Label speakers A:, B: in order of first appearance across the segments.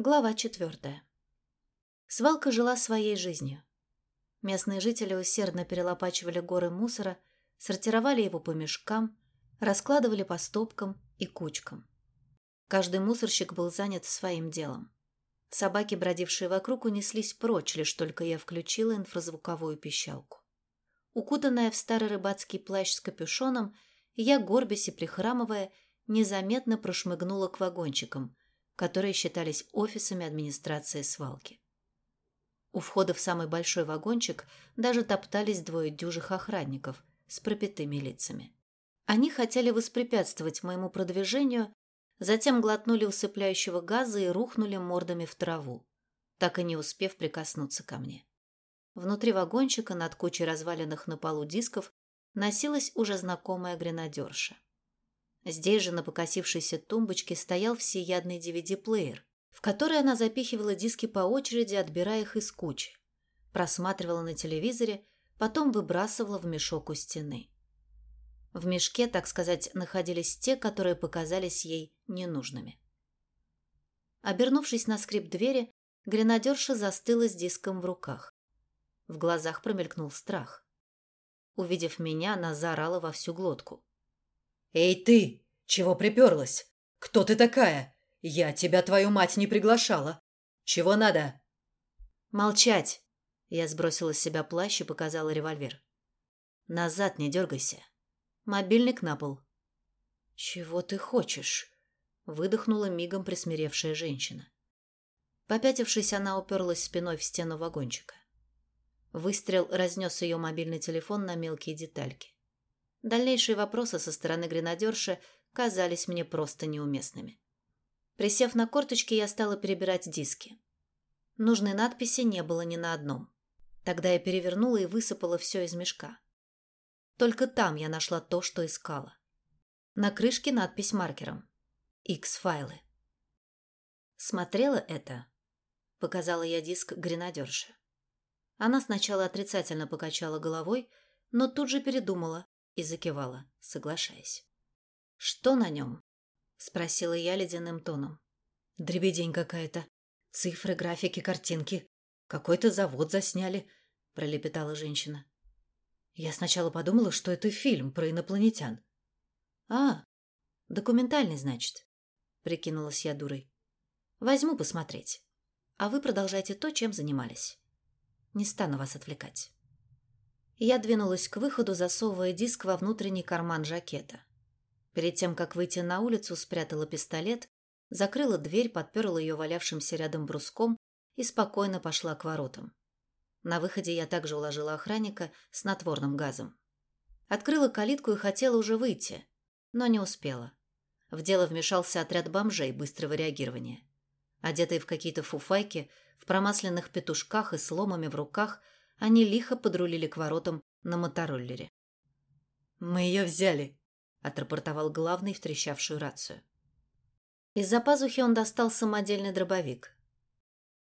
A: Глава четвертая. Свалка жила своей жизнью. Местные жители усердно перелопачивали горы мусора, сортировали его по мешкам, раскладывали по стопкам и кучкам. Каждый мусорщик был занят своим делом. Собаки, бродившие вокруг, унеслись прочь, лишь только я включила инфразвуковую пищалку. Укутанная в старый рыбацкий плащ с капюшоном, я, горбясь и прихрамывая, незаметно прошмыгнула к вагончикам – которые считались офисами администрации свалки. У входа в самый большой вагончик даже топтались двое дюжих охранников с пропитыми лицами. Они хотели воспрепятствовать моему продвижению, затем глотнули усыпляющего газа и рухнули мордами в траву, так и не успев прикоснуться ко мне. Внутри вагончика над кучей разваленных на полу дисков носилась уже знакомая гренадерша. Здесь же на покосившейся тумбочке стоял всеядный DVD-плеер, в который она запихивала диски по очереди, отбирая их из кучи. Просматривала на телевизоре, потом выбрасывала в мешок у стены. В мешке, так сказать, находились те, которые показались ей ненужными. Обернувшись на скрип двери, гренадерша застыла с диском в руках. В глазах промелькнул страх. Увидев меня, она заорала во всю глотку.
B: «Эй ты! Чего приперлась? Кто ты такая? Я тебя, твою мать, не приглашала. Чего надо?»
A: «Молчать!» Я сбросила с себя плащ и показала револьвер. «Назад не дергайся. Мобильник на пол». «Чего ты хочешь?» Выдохнула мигом присмиревшая женщина. Попятившись, она уперлась спиной в стену вагончика. Выстрел разнес ее мобильный телефон на мелкие детальки. Дальнейшие вопросы со стороны гренадерши казались мне просто неуместными. Присев на корточки, я стала перебирать диски. Нужной надписи не было ни на одном. Тогда я перевернула и высыпала все из мешка. Только там я нашла то, что искала. На крышке надпись маркером. X-файлы. Смотрела это? Показала я диск гренадерше. Она сначала отрицательно покачала головой, но тут же передумала и закивала, соглашаясь. «Что на нем?» – спросила я ледяным тоном.
B: «Дребедень какая-то. Цифры, графики, картинки. Какой-то завод засняли», – пролепетала женщина. Я сначала подумала, что это фильм про инопланетян.
A: «А, документальный, значит», – прикинулась я дурой. «Возьму посмотреть. А вы продолжайте то, чем занимались. Не стану вас отвлекать». Я двинулась к выходу, засовывая диск во внутренний карман жакета. Перед тем, как выйти на улицу, спрятала пистолет, закрыла дверь, подперла ее валявшимся рядом бруском и спокойно пошла к воротам. На выходе я также уложила охранника с натворным газом. Открыла калитку и хотела уже выйти, но не успела. В дело вмешался отряд бомжей быстрого реагирования. Одетые в какие-то фуфайки, в промасленных петушках и сломами в руках – они лихо подрулили к воротам на мотороллере.
B: «Мы ее взяли», — отрапортовал главный в трещавшую рацию.
A: Из-за пазухи он достал самодельный дробовик.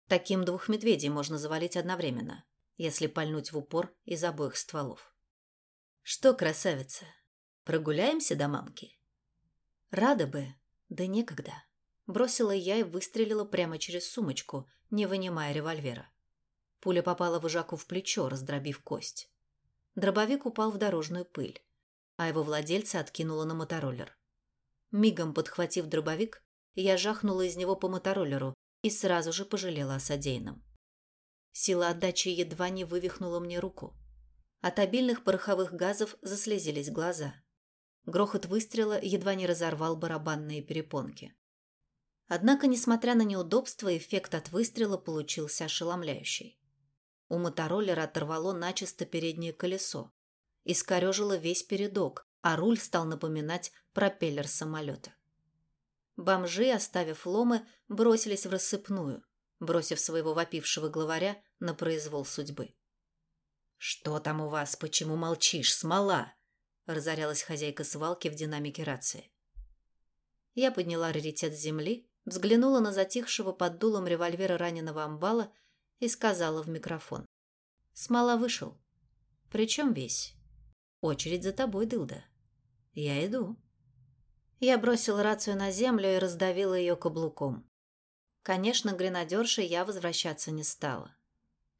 A: Таким двух медведей можно завалить одновременно, если пальнуть в упор из обоих стволов. «Что, красавица, прогуляемся до мамки?» «Рада бы, да некогда», — бросила я и выстрелила прямо через сумочку, не вынимая револьвера. Пуля попала вожаку в плечо, раздробив кость. Дробовик упал в дорожную пыль, а его владельца откинуло на мотороллер. Мигом подхватив дробовик, я жахнула из него по мотороллеру и сразу же пожалела о содеянном. Сила отдачи едва не вывихнула мне руку. От обильных пороховых газов заслезились глаза. Грохот выстрела едва не разорвал барабанные перепонки. Однако, несмотря на неудобства, эффект от выстрела получился ошеломляющий. У мотороллера оторвало начисто переднее колесо. Искорежило весь передок, а руль стал напоминать пропеллер самолета. Бомжи, оставив ломы, бросились в рассыпную, бросив своего вопившего главаря на произвол судьбы.
B: «Что там у вас? Почему молчишь? Смола!» – разорялась хозяйка свалки в динамике рации.
A: Я подняла раритет с земли, взглянула на затихшего под дулом револьвера раненого амбала – и сказала в микрофон. Смола вышел. Причем весь. Очередь за тобой, Дылда. Я иду. Я бросила рацию на землю и раздавила ее каблуком. Конечно, гренадершей я возвращаться не стала.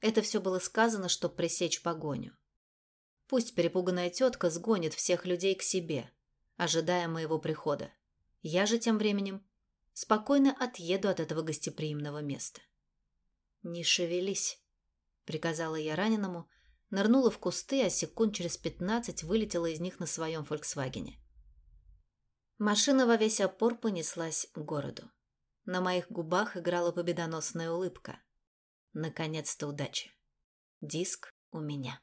A: Это все было сказано, чтобы пресечь погоню. Пусть перепуганная тетка сгонит всех людей к себе, ожидая моего прихода. Я же тем временем спокойно отъеду от этого гостеприимного места. «Не шевелись», — приказала я раненому, нырнула в кусты, а секунд через пятнадцать вылетела из них на своем «Фольксвагене». Машина во весь опор понеслась к городу. На моих губах играла победоносная улыбка. Наконец-то удача. Диск у меня.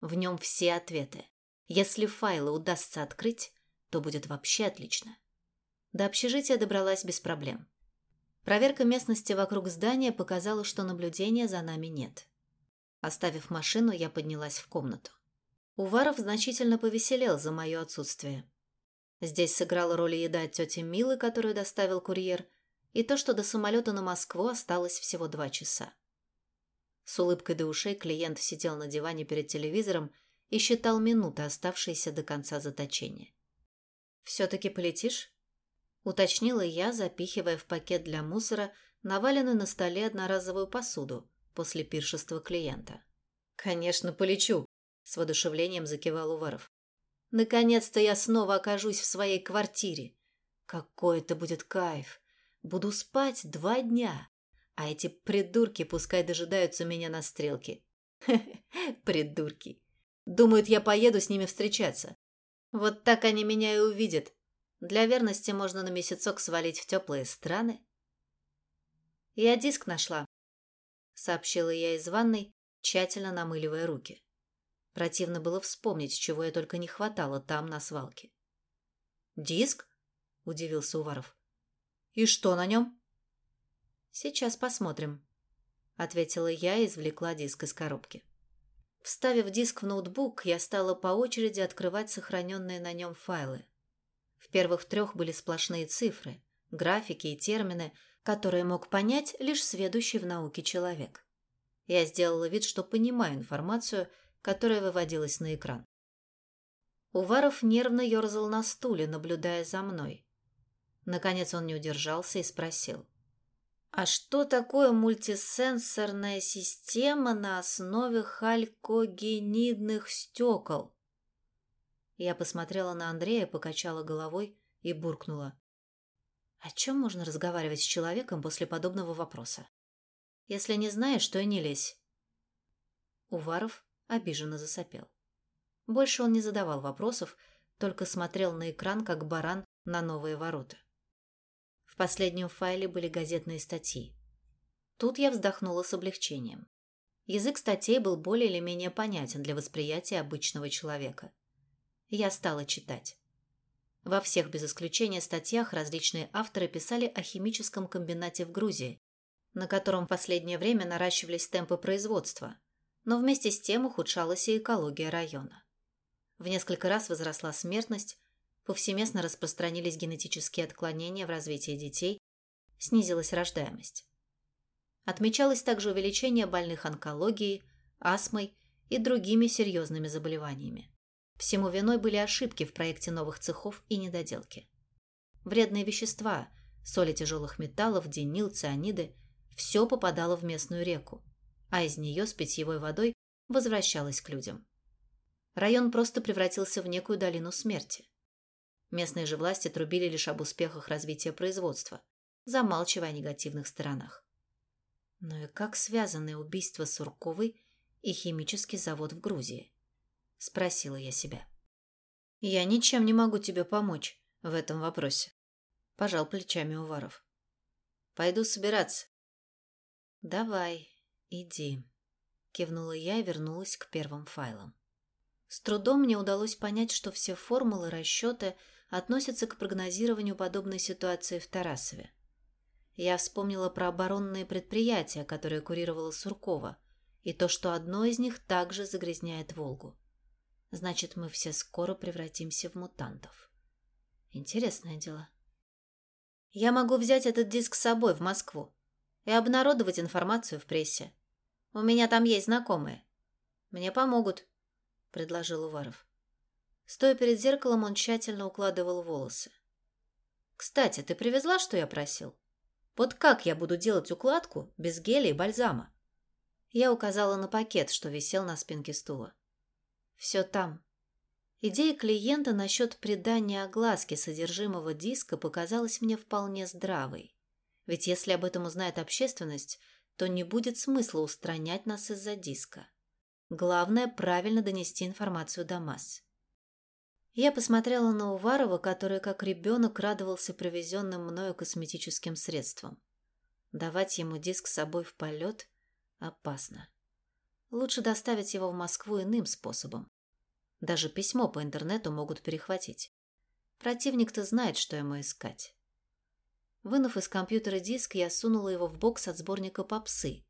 A: В нем все ответы. Если файлы удастся открыть, то будет вообще отлично. До общежития добралась без проблем. Проверка местности вокруг здания показала, что наблюдения за нами нет. Оставив машину, я поднялась в комнату. Уваров значительно повеселел за мое отсутствие. Здесь сыграла роль еда от тети Милы, которую доставил курьер, и то, что до самолета на Москву осталось всего два часа. С улыбкой до ушей клиент сидел на диване перед телевизором и считал минуты, оставшиеся до конца заточения. «Все-таки полетишь?» – уточнила я, запихивая в пакет для мусора наваленную на столе одноразовую посуду после пиршества клиента. «Конечно, полечу!» – с воодушевлением закивал Уваров. Наконец-то я снова окажусь в своей квартире. Какой это будет кайф. Буду спать два дня, а эти придурки пускай дожидаются меня на стрелке. придурки. Думают, я поеду с ними встречаться. Вот так они меня и увидят. Для верности можно на месяцок свалить в теплые страны. Я диск нашла, сообщила я из ванной, тщательно намыливая руки. Противно было вспомнить, чего я только не хватало там, на свалке. «Диск?» – удивился Уваров. «И что на нем?» «Сейчас посмотрим», – ответила я и извлекла диск из коробки. Вставив диск в ноутбук, я стала по очереди открывать сохраненные на нем файлы. В первых трех были сплошные цифры, графики и термины, которые мог понять лишь сведущий в науке человек. Я сделала вид, что понимаю информацию – которая выводилась на экран. Уваров нервно ерзал на стуле, наблюдая за мной. Наконец он не удержался и спросил. «А что такое мультисенсорная система на основе халькогенидных стекол?» Я посмотрела на Андрея, покачала головой и буркнула. «О чем можно разговаривать с человеком после подобного вопроса? Если не знаешь, то и не лезь». Уваров обиженно засопел. Больше он не задавал вопросов, только смотрел на экран, как баран на новые ворота. В последнем файле были газетные статьи. Тут я вздохнула с облегчением. Язык статей был более или менее понятен для восприятия обычного человека. Я стала читать. Во всех без исключения статьях различные авторы писали о химическом комбинате в Грузии, на котором в последнее время наращивались темпы производства, но вместе с тем ухудшалась и экология района. В несколько раз возросла смертность, повсеместно распространились генетические отклонения в развитии детей, снизилась рождаемость. Отмечалось также увеличение больных онкологией, астмой и другими серьезными заболеваниями. Всему виной были ошибки в проекте новых цехов и недоделки. Вредные вещества, соли тяжелых металлов, денил, цианиды – все попадало в местную реку, а из нее с питьевой водой возвращалась к людям. Район просто превратился в некую долину смерти. Местные же власти трубили лишь об успехах развития производства, замалчивая о негативных сторонах. Но и как связаны убийство Сурковой и химический завод в Грузии? Спросила я себя. Я ничем не могу тебе помочь в этом вопросе. Пожал плечами Уваров. Пойду собираться. Давай, «Иди», – кивнула я и вернулась к первым файлам. С трудом мне удалось понять, что все формулы, расчеты относятся к прогнозированию подобной ситуации в Тарасове. Я вспомнила про оборонные предприятия, которые курировала Суркова, и то, что одно из них также загрязняет Волгу. Значит, мы все скоро превратимся в мутантов. Интересное дело. Я могу взять этот диск с собой в Москву и обнародовать информацию в прессе. У меня там есть знакомые. Мне помогут, предложил Уваров. Стоя перед зеркалом, он тщательно укладывал волосы. Кстати, ты привезла, что я просил?
B: Вот как я буду делать укладку без геля и бальзама?
A: Я указала на пакет, что висел на спинке стула. Все там. Идея клиента насчет придания огласки содержимого диска показалась мне вполне здравой. Ведь если об этом узнает общественность, то не будет смысла устранять нас из-за диска. Главное – правильно донести информацию до масс. Я посмотрела на Уварова, который как ребенок радовался привезенным мною косметическим средствам. Давать ему диск с собой в полет опасно. Лучше доставить его в Москву иным способом. Даже письмо по интернету могут перехватить. Противник-то знает, что ему искать. Вынув из компьютера диск, я сунула его в бокс от сборника попсы,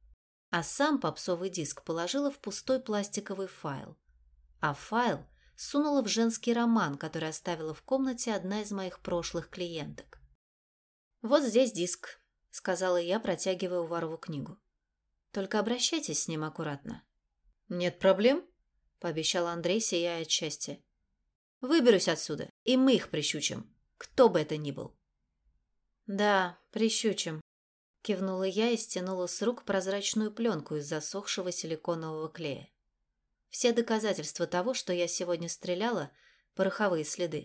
A: а сам попсовый диск положила в пустой пластиковый файл. А файл сунула в женский роман, который оставила в комнате одна из моих прошлых клиенток. «Вот здесь диск», — сказала я, протягивая Уварову книгу. «Только обращайтесь с ним аккуратно».
B: «Нет проблем», — пообещал Андрей, сияя от счастья. «Выберусь отсюда, и мы их прищучим, кто бы это ни был».
A: «Да, прищучим», — кивнула я и стянула с рук прозрачную пленку из засохшего силиконового клея. Все доказательства того, что я сегодня стреляла, пороховые следы,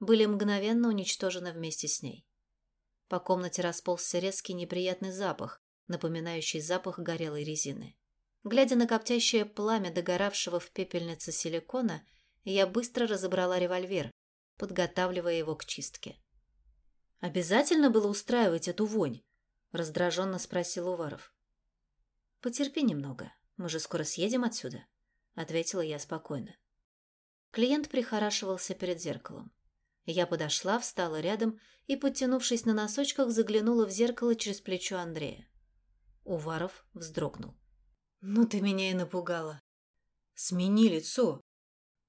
A: были мгновенно уничтожены вместе с ней. По комнате расползся резкий неприятный запах, напоминающий запах горелой резины. Глядя на коптящее пламя догоравшего в пепельнице силикона, я быстро разобрала револьвер, подготавливая его к чистке.
B: «Обязательно было устраивать эту вонь?» – раздраженно спросил Уваров.
A: «Потерпи немного, мы же скоро съедем отсюда», – ответила я спокойно. Клиент прихорашивался перед зеркалом. Я подошла, встала рядом и, подтянувшись на носочках, заглянула в зеркало через плечо Андрея. Уваров вздрогнул.
B: «Ну ты меня и напугала. Смени лицо.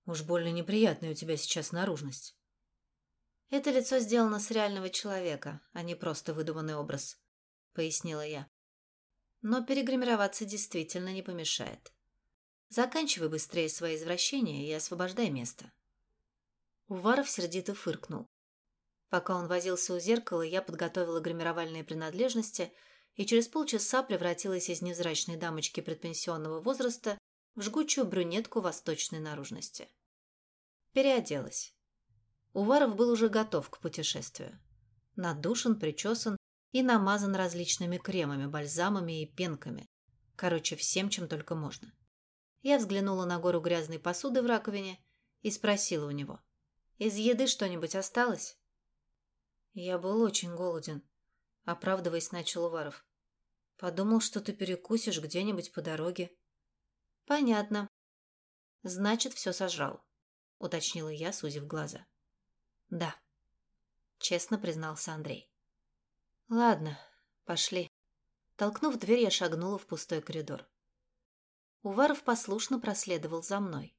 B: Уж больно неприятная у тебя сейчас наружность».
A: «Это лицо сделано с реального человека, а не просто выдуманный образ», — пояснила я. «Но перегримироваться действительно не помешает. Заканчивай быстрее свои извращения и освобождай место». Уваров сердито фыркнул. Пока он возился у зеркала, я подготовила гримировальные принадлежности — и через полчаса превратилась из невзрачной дамочки предпенсионного возраста в жгучую брюнетку восточной наружности. Переоделась. Уваров был уже готов к путешествию. Надушен, причесан и намазан различными кремами, бальзамами и пенками. Короче, всем, чем только можно. Я взглянула на гору грязной посуды в раковине и спросила у него. «Из еды что-нибудь осталось?»
B: «Я был очень голоден», — оправдываясь, начал Уваров. Подумал, что ты перекусишь где-нибудь по дороге.
A: Понятно. Значит, все сожрал, уточнила я, сузив глаза. Да, честно признался Андрей. Ладно, пошли. Толкнув дверь, я шагнула в пустой коридор. Уваров послушно проследовал за мной.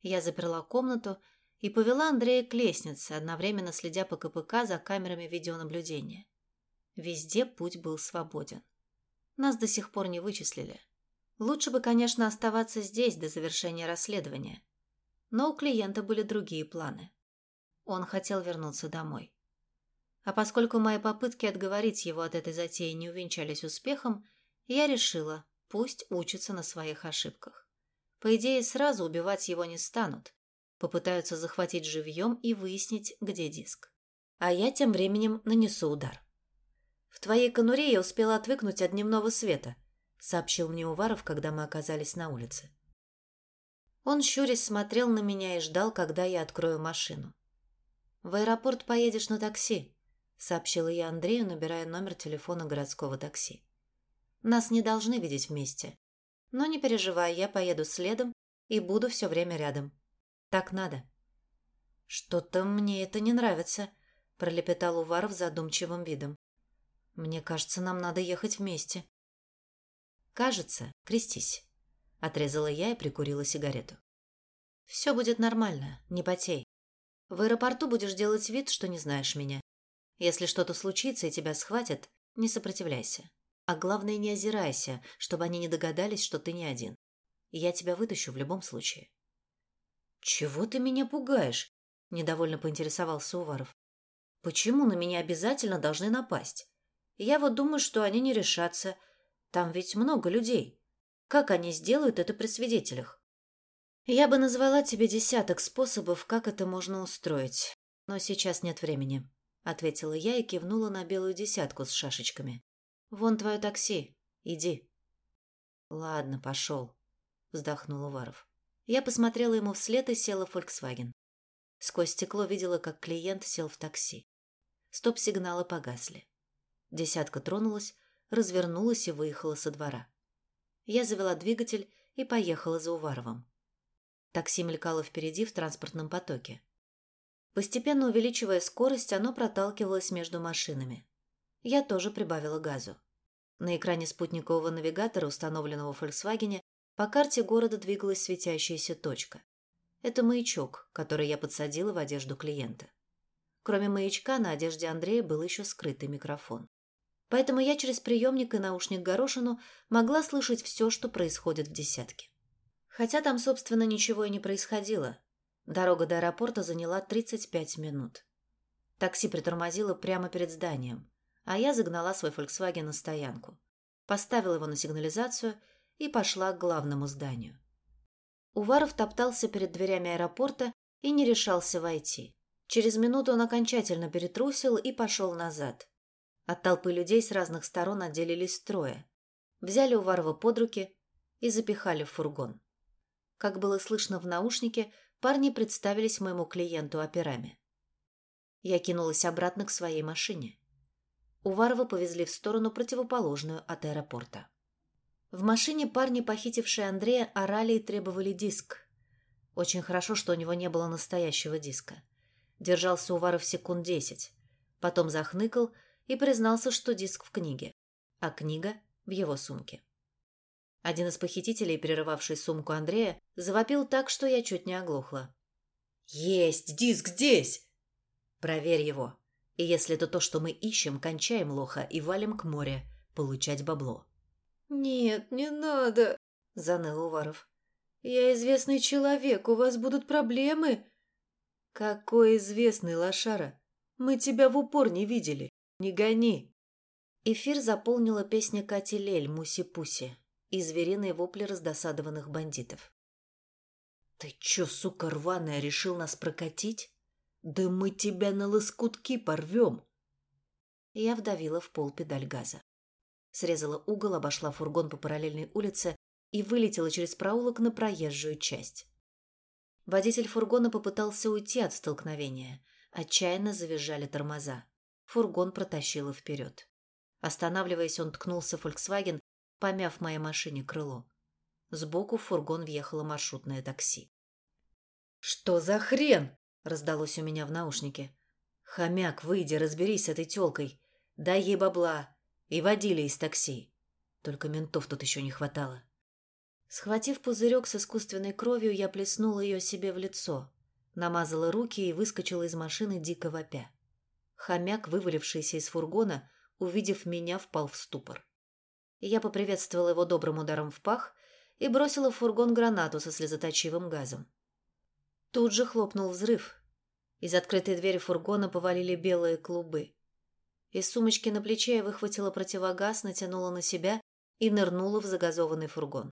A: Я заперла комнату и повела Андрея к лестнице, одновременно следя по КПК за камерами видеонаблюдения. Везде путь был свободен. Нас до сих пор не вычислили. Лучше бы, конечно, оставаться здесь до завершения расследования. Но у клиента были другие планы. Он хотел вернуться домой. А поскольку мои попытки отговорить его от этой затеи не увенчались успехом, я решила, пусть учится на своих ошибках. По идее, сразу убивать его не станут. Попытаются захватить живьем и выяснить, где диск. А я тем временем нанесу удар. «В твоей конуре я успела отвыкнуть от дневного света», — сообщил мне Уваров, когда мы оказались на улице. Он, щурясь, смотрел на меня и ждал, когда я открою машину. «В аэропорт поедешь на такси», — сообщила я Андрею, набирая номер телефона городского такси. «Нас не должны видеть вместе. Но не переживай, я поеду следом и буду все время рядом. Так надо». «Что-то мне это не нравится», — пролепетал Уваров задумчивым видом. Мне кажется, нам надо ехать вместе. Кажется, крестись. Отрезала я и прикурила сигарету. Все будет нормально, не потей. В аэропорту будешь делать вид, что не знаешь меня. Если что-то случится и тебя схватят, не сопротивляйся. А главное, не озирайся, чтобы они не догадались, что ты не один. Я тебя вытащу в любом случае.
B: «Чего ты меня пугаешь?» – недовольно поинтересовался Уваров. «Почему на меня обязательно должны напасть?
A: Я вот думаю, что они не решатся. Там ведь много людей. Как они сделают это при свидетелях? Я бы назвала тебе десяток способов, как это можно устроить. Но сейчас нет времени, — ответила я и кивнула на белую десятку с шашечками. Вон твое такси. Иди. Ладно, пошел, — вздохнул Уваров. Я посмотрела ему вслед и села в «Фольксваген». Сквозь стекло видела, как клиент сел в такси. Стоп-сигналы погасли. Десятка тронулась, развернулась и выехала со двора. Я завела двигатель и поехала за Уваровым. Такси мелькало впереди в транспортном потоке. Постепенно увеличивая скорость, оно проталкивалось между машинами. Я тоже прибавила газу. На экране спутникового навигатора, установленного в Volkswagen, по карте города двигалась светящаяся точка. Это маячок, который я подсадила в одежду клиента. Кроме маячка, на одежде Андрея был еще скрытый микрофон. Поэтому я через приемник и наушник горошину могла слышать все, что происходит в десятке. Хотя там, собственно, ничего и не происходило. Дорога до аэропорта заняла 35 минут. Такси притормозило прямо перед зданием, а я загнала свой Volkswagen на стоянку, поставила его на сигнализацию и пошла к главному зданию. Уваров топтался перед дверями аэропорта и не решался войти. Через минуту он окончательно перетрусил и пошел назад. От толпы людей с разных сторон отделились трое. Взяли Уварова под руки и запихали в фургон. Как было слышно в наушнике, парни представились моему клиенту операми. Я кинулась обратно к своей машине. Уварова повезли в сторону, противоположную от аэропорта. В машине парни, похитившие Андрея, орали и требовали диск. Очень хорошо, что у него не было настоящего диска. Держался Уваров секунд десять. Потом захныкал и признался, что диск в книге, а книга в его сумке. Один из похитителей, перерывавший сумку Андрея, завопил так, что я чуть не оглохла.
B: «Есть! Диск здесь!»
A: «Проверь его. И если это то, что мы ищем, кончаем лоха и валим к морю, получать бабло».
C: «Нет, не надо», — заныл Уваров. «Я известный человек, у вас будут проблемы».
B: «Какой известный, лошара? Мы тебя в упор не видели. Не гони».
A: Эфир заполнила песня Кати Лель «Муси-пуси» и звериные вопли раздосадованных бандитов.
B: «Ты чё, сука рваная, решил нас прокатить? Да мы тебя на лоскутки порвем!»
A: Я вдавила в пол педаль газа срезала угол, обошла фургон по параллельной улице и вылетела через проулок на проезжую часть. Водитель фургона попытался уйти от столкновения. Отчаянно завизжали тормоза. Фургон протащило вперед. Останавливаясь, он ткнулся в «Фольксваген», помяв моей машине крыло. Сбоку в фургон въехало маршрутное такси.
B: «Что за хрен?» – раздалось у меня в наушнике. «Хомяк, выйди, разберись с этой тёлкой. Дай ей бабла и водили из такси. Только ментов тут еще не хватало.
A: Схватив пузырек с искусственной кровью, я плеснула ее себе в лицо, намазала руки и выскочила из машины дико вопя. Хомяк, вывалившийся из фургона, увидев меня, впал в ступор. Я поприветствовала его добрым ударом в пах и бросила в фургон гранату со слезоточивым газом. Тут же хлопнул взрыв. Из открытой двери фургона повалили белые клубы. Из сумочки на плече я выхватила противогаз, натянула на себя и нырнула в загазованный фургон.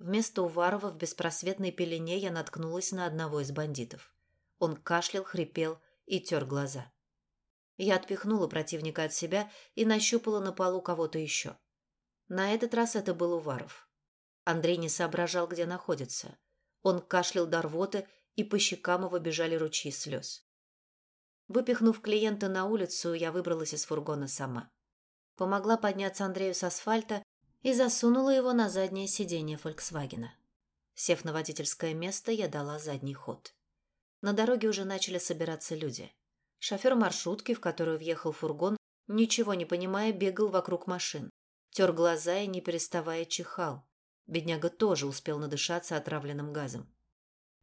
A: Вместо Уварова в беспросветной пелене я наткнулась на одного из бандитов. Он кашлял, хрипел и тер глаза. Я отпихнула противника от себя и нащупала на полу кого-то еще. На этот раз это был Уваров. Андрей не соображал, где находится. Он кашлял до рвоты, и по щекам его бежали ручьи слез. Выпихнув клиента на улицу, я выбралась из фургона сама. Помогла подняться Андрею с асфальта и засунула его на заднее сиденье «Фольксвагена». Сев на водительское место, я дала задний ход. На дороге уже начали собираться люди. Шофер маршрутки, в которую въехал фургон, ничего не понимая, бегал вокруг машин. Тер глаза и, не переставая, чихал. Бедняга тоже успел надышаться отравленным газом.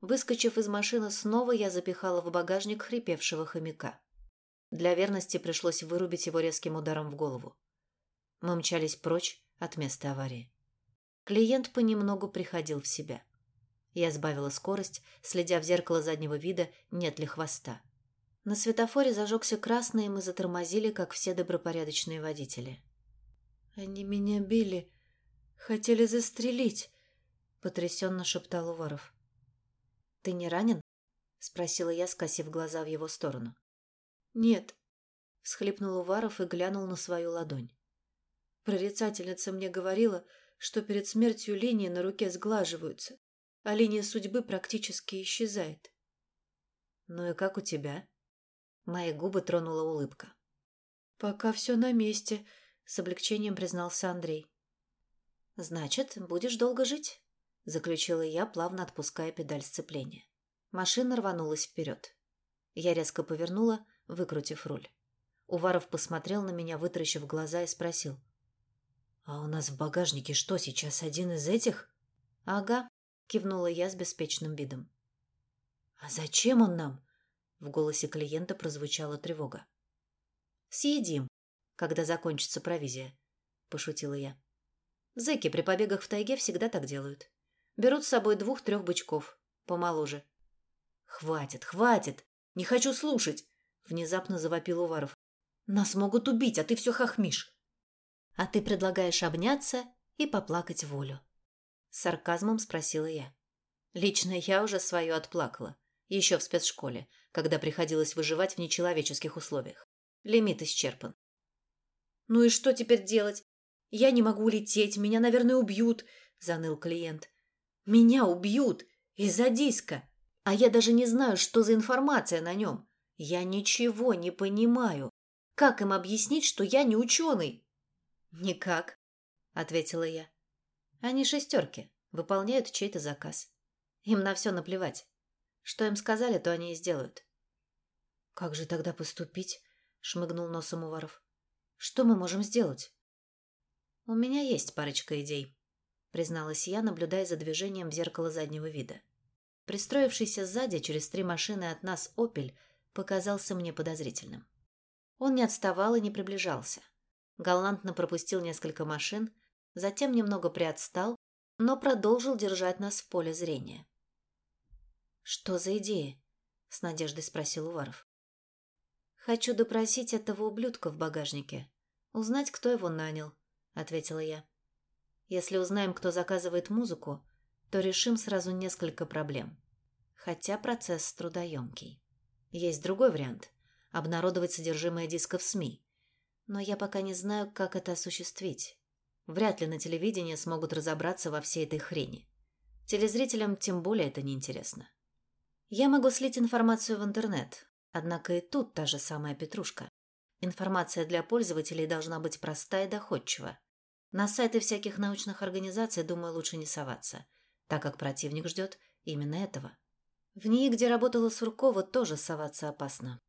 A: Выскочив из машины снова, я запихала в багажник хрипевшего хомяка. Для верности пришлось вырубить его резким ударом в голову. Мы мчались прочь от места аварии. Клиент понемногу приходил в себя. Я сбавила скорость, следя в зеркало заднего вида, нет ли хвоста. На светофоре зажегся красный, и мы затормозили, как все добропорядочные водители.
C: «Они меня били, хотели застрелить», — потрясенно шептал Уваров.
A: «Ты не ранен?» — спросила я, скосив глаза в его сторону.
C: «Нет», —
A: всхлипнул Уваров и глянул на свою ладонь.
C: Прорицательница мне говорила, что перед смертью линии на руке сглаживаются, а линия судьбы практически исчезает.
A: «Ну и как у тебя?» Мои губы тронула улыбка.
C: «Пока все на месте», — с облегчением признался Андрей.
A: «Значит, будешь долго жить», — заключила я, плавно отпуская педаль сцепления. Машина рванулась вперед. Я резко повернула, выкрутив руль. Уваров посмотрел на меня, вытаращив глаза, и спросил.
B: «А у нас в багажнике что, сейчас один из этих?»
A: «Ага», — кивнула я с беспечным видом.
B: «А зачем он нам?» В голосе клиента прозвучала тревога.
A: «Съедим, когда закончится провизия», – пошутила я. Зэки при побегах в тайге всегда так делают. Берут с собой двух-трех бычков, помоложе.
B: «Хватит, хватит! Не хочу слушать!» – внезапно завопил Уваров. «Нас могут убить, а ты все хохмишь!»
A: «А ты предлагаешь обняться и поплакать волю?» С сарказмом спросила я. Лично я уже свое отплакала, еще в спецшколе, когда приходилось выживать в нечеловеческих условиях. Лимит исчерпан.
C: «Ну и что теперь делать? Я не могу улететь, меня, наверное, убьют», – заныл клиент. «Меня убьют! Из-за диска! А я даже не знаю, что за информация на нем. Я ничего не понимаю. Как им объяснить, что я не ученый?»
A: «Никак», – ответила я. «Они шестерки, выполняют чей-то заказ. Им на все наплевать. Что им сказали, то они и сделают.
B: «Как же тогда поступить?» — шмыгнул носом Уваров.
A: «Что мы можем сделать?» «У меня есть парочка идей», — призналась я, наблюдая за движением в зеркало заднего вида. Пристроившийся сзади через три машины от нас «Опель» показался мне подозрительным. Он не отставал и не приближался. Галантно пропустил несколько машин, затем немного приотстал, но продолжил держать нас в поле зрения. «Что за идея?» — с надеждой спросил Уваров. «Хочу допросить этого ублюдка в багажнике. Узнать, кто его нанял», — ответила я. «Если узнаем, кто заказывает музыку, то решим сразу несколько проблем. Хотя процесс трудоемкий. Есть другой вариант — обнародовать содержимое диска в СМИ. Но я пока не знаю, как это осуществить. Вряд ли на телевидении смогут разобраться во всей этой хрени. Телезрителям тем более это неинтересно. Я могу слить информацию в интернет, Однако и тут та же самая петрушка. Информация для пользователей должна быть проста и доходчива. На сайты всяких научных организаций, думаю, лучше не соваться, так как противник ждет именно этого. В ней, где работала Суркова, тоже соваться опасно.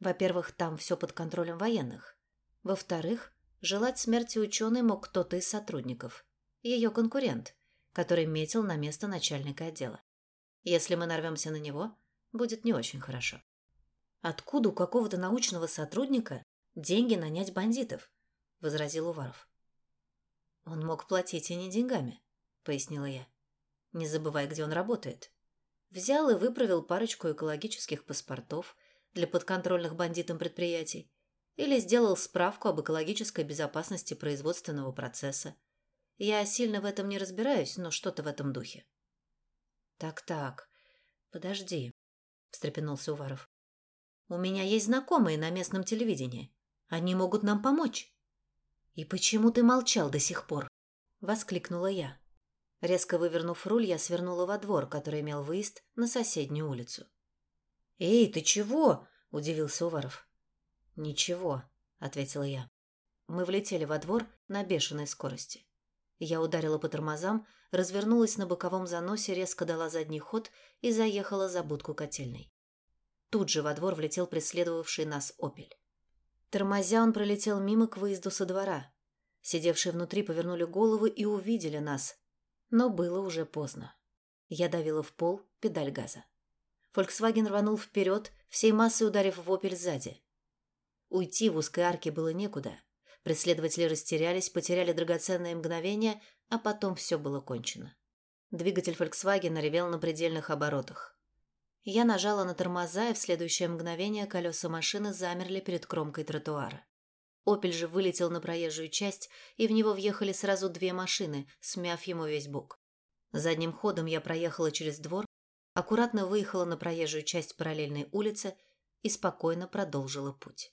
A: Во-первых, там все под контролем военных. Во-вторых, желать смерти ученой мог кто-то из сотрудников. Ее конкурент, который метил на место начальника отдела. Если мы нарвемся на него, будет не очень хорошо. Откуда у какого-то научного сотрудника деньги нанять бандитов? возразил Уваров. Он мог платить и не деньгами, пояснила я. Не забывай, где он работает. Взял и выправил парочку экологических паспортов для подконтрольных бандитам предприятий или сделал справку об экологической безопасности производственного процесса. Я сильно в этом не разбираюсь, но что-то в этом духе. Так-так, подожди, встрепенулся Уваров. У меня есть знакомые на местном телевидении. Они могут нам помочь». «И почему ты молчал до сих пор?» – воскликнула я. Резко вывернув руль, я свернула во двор, который имел выезд на соседнюю улицу.
B: «Эй, ты чего?» – удивился Уваров.
A: «Ничего», – ответила я. Мы влетели во двор на бешеной скорости. Я ударила по тормозам, развернулась на боковом заносе, резко дала задний ход и заехала за будку котельной. Тут же во двор влетел преследовавший нас «Опель». Тормозя, он пролетел мимо к выезду со двора. Сидевшие внутри повернули головы и увидели нас. Но было уже поздно. Я давила в пол педаль газа. «Фольксваген» рванул вперед, всей массой ударив в «Опель» сзади. Уйти в узкой арке было некуда. Преследователи растерялись, потеряли драгоценное мгновение, а потом все было кончено. Двигатель «Фольксвагена» ревел на предельных оборотах. Я нажала на тормоза, и в следующее мгновение колеса машины замерли перед кромкой тротуара. «Опель» же вылетел на проезжую часть, и в него въехали сразу две машины, смяв ему весь бок. Задним ходом я проехала через двор, аккуратно выехала на проезжую часть параллельной улицы и спокойно продолжила путь.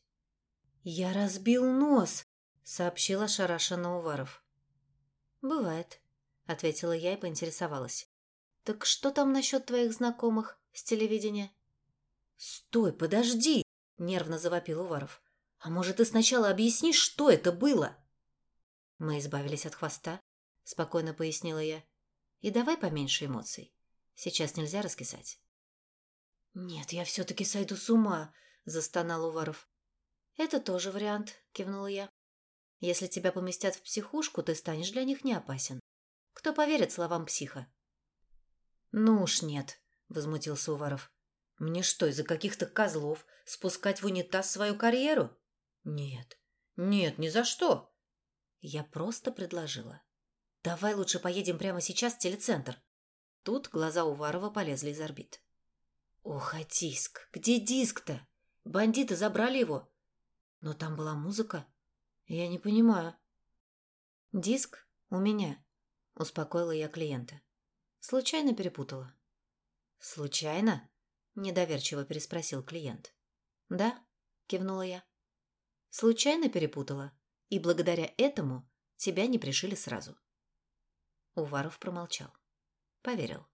C: «Я разбил нос!»
A: — сообщила ошарашенно Уваров. «Бывает», — ответила я и поинтересовалась. «Так что там насчет твоих знакомых с телевидения?»
C: «Стой, подожди!» — нервно завопил Уваров. «А может, ты сначала объяснишь, что это было?»
A: «Мы избавились от хвоста», — спокойно пояснила я. «И давай поменьше эмоций. Сейчас нельзя раскисать».
C: «Нет, я все-таки сойду с ума», — застонал Уваров.
A: «Это тоже вариант», — кивнула я. «Если тебя поместят в психушку, ты станешь для них не опасен. Кто поверит словам психа?»
C: «Ну уж нет», — возмутился Уваров. «Мне что, из-за каких-то козлов спускать в унитаз свою карьеру?» «Нет, нет, ни за что!»
A: Я просто предложила. «Давай лучше поедем прямо сейчас в телецентр». Тут глаза Уварова полезли из орбит.
C: «Ох, а диск! Где диск-то? Бандиты забрали его!» «Но там была музыка. Я не понимаю».
A: «Диск у меня», — успокоила я клиента. Случайно перепутала.
C: «Случайно?»
A: — недоверчиво переспросил клиент. «Да», — кивнула я. Случайно перепутала, и благодаря этому тебя не пришили сразу. Уваров промолчал. Поверил.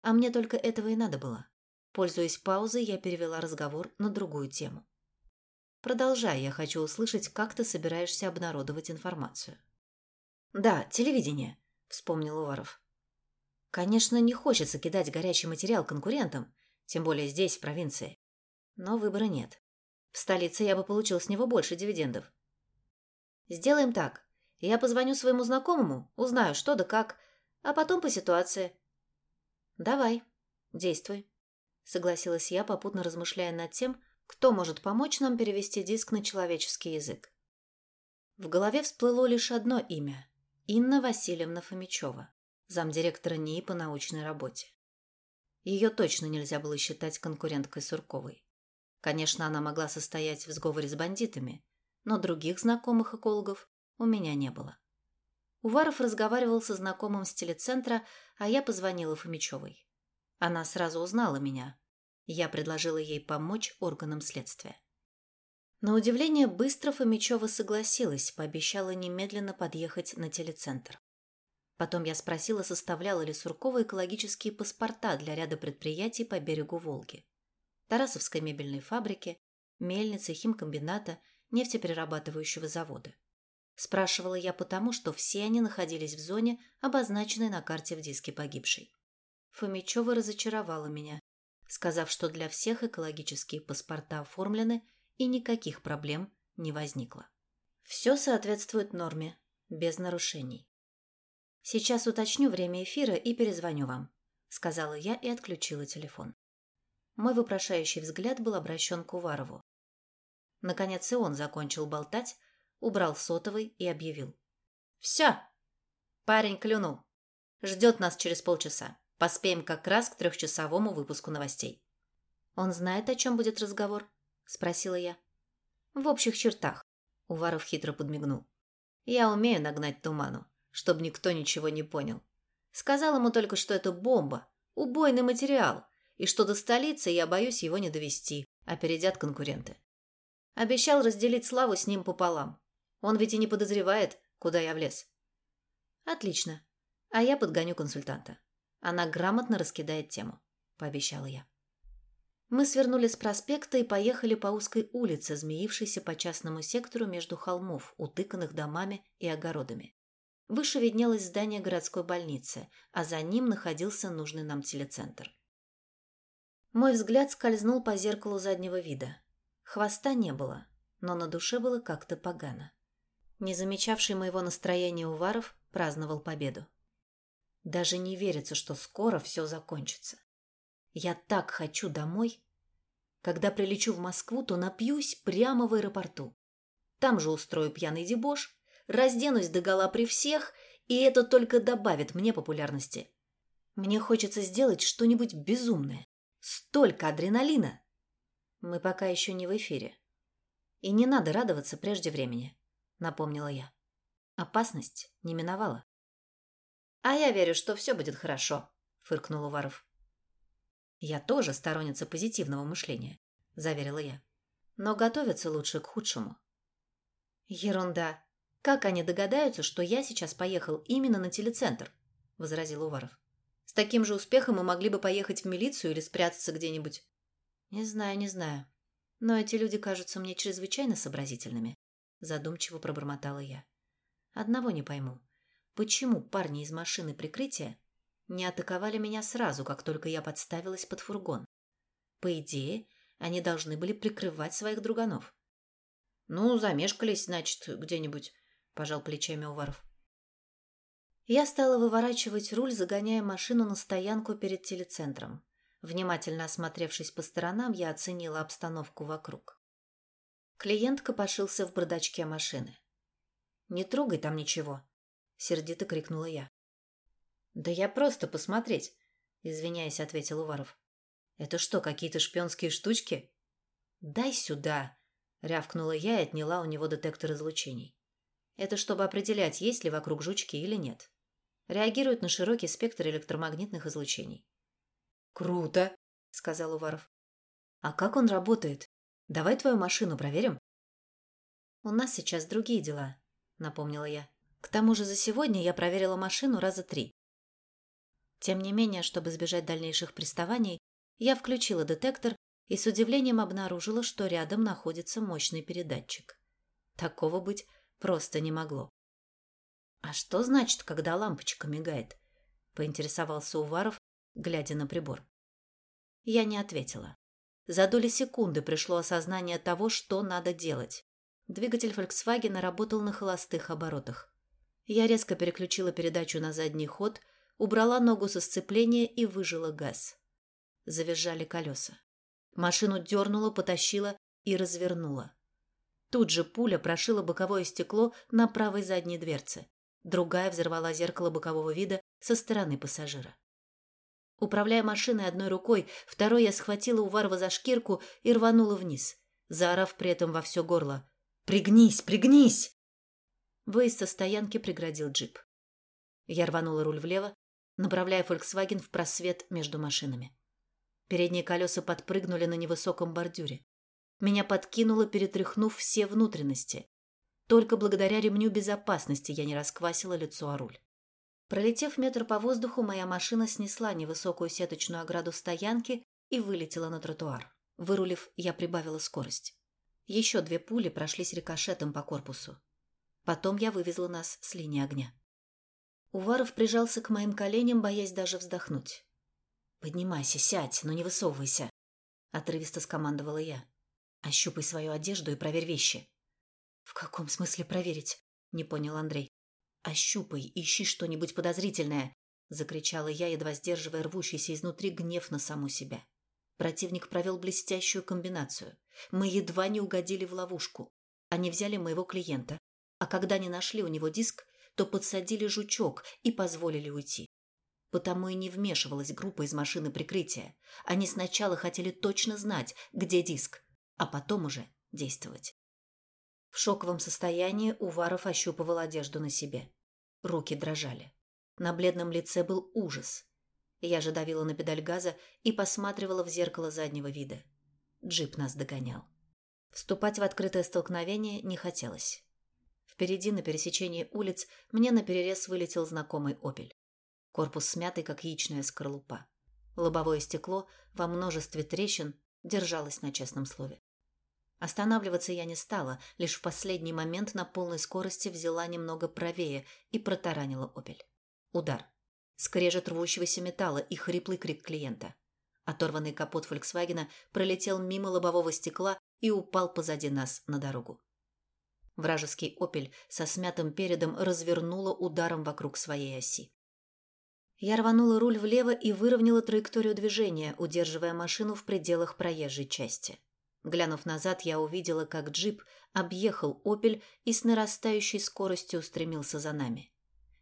A: А мне только этого и надо было. Пользуясь паузой, я перевела разговор на другую тему. Продолжай, я хочу услышать, как ты собираешься обнародовать информацию.
C: «Да, телевидение», — вспомнил Уваров. «Конечно, не хочется кидать горячий материал конкурентам, тем более здесь, в провинции. Но выбора нет. В столице я бы получил с него больше дивидендов. Сделаем так. Я позвоню своему знакомому, узнаю, что да как, а потом по ситуации.
A: Давай, действуй, согласилась я, попутно размышляя над тем, кто может помочь нам перевести диск на человеческий язык. В голове всплыло лишь одно имя – Инна Васильевна Фомичева, замдиректора НИИ по научной работе. Ее точно нельзя было считать конкуренткой Сурковой. Конечно, она могла состоять в сговоре с бандитами, но других знакомых экологов у меня не было. Уваров разговаривал со знакомым с телецентра, а я позвонила Фомичевой. Она сразу узнала меня. Я предложила ей помочь органам следствия. На удивление, быстро Фомичева согласилась, пообещала немедленно подъехать на телецентр. Потом я спросила, составляла ли Суркова экологические паспорта для ряда предприятий по берегу Волги. Тарасовской мебельной фабрики, мельницы, химкомбината, нефтеперерабатывающего завода. Спрашивала я потому, что все они находились в зоне, обозначенной на карте в диске погибшей. Фомичева разочаровала меня, сказав, что для всех экологические паспорта оформлены и никаких проблем не возникло. Все соответствует норме, без нарушений. Сейчас уточню время эфира и перезвоню вам, сказала я и отключила телефон. Мой вопрошающий взгляд был обращен к Уварову. Наконец и он закончил болтать, убрал сотовый и объявил. «Все! Парень клюнул. Ждет нас через полчаса. Поспеем как раз к трехчасовому выпуску новостей». «Он знает, о чем будет разговор?» – спросила я. «В общих чертах», – Уваров хитро подмигнул. «Я умею нагнать туману, чтобы никто ничего не понял. Сказал ему только, что это бомба, убойный материал, и что до столицы я боюсь его не довести, опередят конкуренты. Обещал разделить славу с ним пополам. Он ведь и не подозревает, куда я влез. Отлично. А я подгоню консультанта. Она грамотно раскидает тему, пообещала я. Мы свернули с проспекта и поехали по узкой улице, змеившейся по частному сектору между холмов, утыканных домами и огородами. Выше виднелось здание городской больницы, а за ним находился нужный нам телецентр. Мой взгляд скользнул по зеркалу заднего вида. Хвоста не было, но на душе было как-то погано. Не замечавший моего настроения Уваров праздновал победу. Даже не верится, что скоро все закончится. Я так хочу домой. Когда прилечу в Москву, то напьюсь прямо в аэропорту. Там же устрою пьяный дебош, разденусь догола при всех, и это только добавит мне популярности. Мне хочется сделать что-нибудь безумное
B: Столько адреналина!
A: Мы пока еще не в эфире. И не надо радоваться прежде времени, напомнила я. Опасность не миновала.
B: А я верю, что все будет хорошо, фыркнул Уваров.
A: Я тоже сторонница позитивного мышления, заверила я. Но готовиться лучше к худшему.
C: Ерунда. Как они догадаются, что я сейчас поехал именно на телецентр? возразил Уваров. С таким же успехом мы могли бы поехать в милицию или спрятаться где-нибудь.
A: Не знаю, не знаю. Но эти люди кажутся мне чрезвычайно сообразительными, задумчиво пробормотала я. Одного не пойму. Почему парни из машины прикрытия не атаковали меня сразу, как только я подставилась под фургон? По идее, они должны были прикрывать своих друганов.
C: Ну, замешкались, значит, где-нибудь, пожал плечами Уваров.
A: Я стала выворачивать руль, загоняя машину на стоянку перед телецентром. Внимательно осмотревшись по сторонам, я оценила обстановку вокруг. Клиент копошился в бардачке машины. «Не трогай там ничего!» — сердито крикнула я.
C: «Да я просто посмотреть!»
A: — извиняясь, ответил Уваров.
C: «Это что, какие-то шпионские штучки?»
A: «Дай сюда!» — рявкнула я и отняла у него детектор излучений. Это чтобы определять, есть ли вокруг жучки или нет. Реагирует на широкий спектр электромагнитных излучений.
C: «Круто!» — сказал Уваров.
A: «А как он работает? Давай твою машину проверим». «У нас сейчас другие дела», — напомнила я. «К тому же за сегодня я проверила машину раза три». Тем не менее, чтобы избежать дальнейших приставаний, я включила детектор и с удивлением обнаружила, что рядом находится мощный передатчик. Такого быть просто не могло. «А что значит, когда лампочка мигает?» — поинтересовался Уваров, глядя на прибор. Я не ответила. За доли секунды пришло осознание того, что надо делать. Двигатель «Фольксвагена» работал на холостых оборотах. Я резко переключила передачу на задний ход, убрала ногу со сцепления и выжила газ. Завизжали колеса. Машину дернула, потащила и развернула. Тут же пуля прошила боковое стекло на правой задней дверце. Другая взорвала зеркало бокового вида со стороны пассажира. Управляя машиной одной рукой, второй я схватила Уварова за шкирку и рванула вниз, заорав при этом во все горло. «Пригнись, пригнись!» Выезд со стоянки преградил джип. Я рванула руль влево, направляя «Фольксваген» в просвет между машинами. Передние колеса подпрыгнули на невысоком бордюре. Меня подкинуло, перетряхнув все внутренности. Только благодаря ремню безопасности я не расквасила лицо о руль. Пролетев метр по воздуху, моя машина снесла невысокую сеточную ограду стоянки и вылетела на тротуар. Вырулив, я прибавила скорость. Еще две пули прошлись рикошетом по корпусу. Потом я вывезла нас с линии огня. Уваров прижался к моим коленям, боясь даже вздохнуть. «Поднимайся, сядь, но не высовывайся», — отрывисто скомандовала я. «Ощупай свою одежду и проверь вещи». «В каком смысле проверить?» — не понял Андрей. «Ощупай, ищи что-нибудь подозрительное!» – закричала я, едва сдерживая рвущийся изнутри гнев на саму себя. Противник провел блестящую комбинацию. Мы едва не угодили в ловушку. Они взяли моего клиента, а когда не нашли у него диск, то подсадили жучок и позволили уйти. Потому и не вмешивалась группа из машины прикрытия. Они сначала хотели точно знать, где диск, а потом уже действовать. В шоковом состоянии Уваров ощупывал одежду на себе. Руки дрожали. На бледном лице был ужас. Я же давила на педаль газа и посматривала в зеркало заднего вида. Джип нас догонял. Вступать в открытое столкновение не хотелось. Впереди, на пересечении улиц, мне наперерез вылетел знакомый «Опель». Корпус смятый, как яичная скорлупа. Лобовое стекло во множестве трещин держалось на честном слове. Останавливаться я не стала, лишь в последний момент на полной скорости взяла немного правее и протаранила «Опель». Удар. Скрежет рвущегося металла и хриплый крик клиента. Оторванный капот «Фольксвагена» пролетел мимо лобового стекла и упал позади нас на дорогу. Вражеский «Опель» со смятым передом развернуло ударом вокруг своей оси. Я рванула руль влево и выровняла траекторию движения, удерживая машину в пределах проезжей части. Глянув назад, я увидела, как джип объехал «Опель» и с нарастающей скоростью устремился за нами.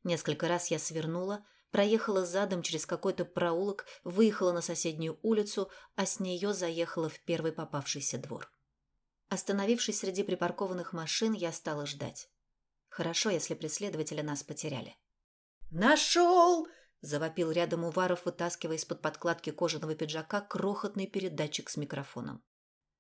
A: Несколько раз я свернула, проехала задом через какой-то проулок, выехала на соседнюю улицу, а с нее заехала в первый попавшийся двор. Остановившись среди припаркованных машин, я стала ждать. Хорошо, если преследователи нас потеряли.
C: «Нашел!»
A: – завопил рядом Уваров, вытаскивая из-под подкладки кожаного пиджака крохотный передатчик с микрофоном.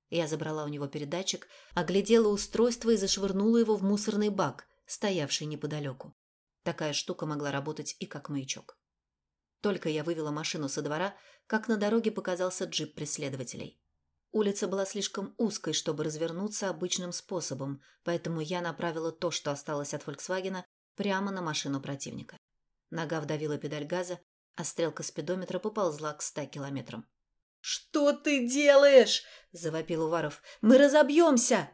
A: Я забрала у него передатчик, оглядела устройство и зашвырнула его в мусорный бак, стоявший неподалеку. Такая штука могла работать и как маячок. Только я вывела машину со двора, как на дороге показался джип преследователей. Улица была слишком узкой, чтобы развернуться обычным способом, поэтому я направила то, что осталось от «Фольксвагена», прямо на машину противника. Нога вдавила педаль газа, а стрелка спидометра поползла к ста километрам.
C: «Что ты делаешь?» – завопил Уваров. «Мы разобьемся!»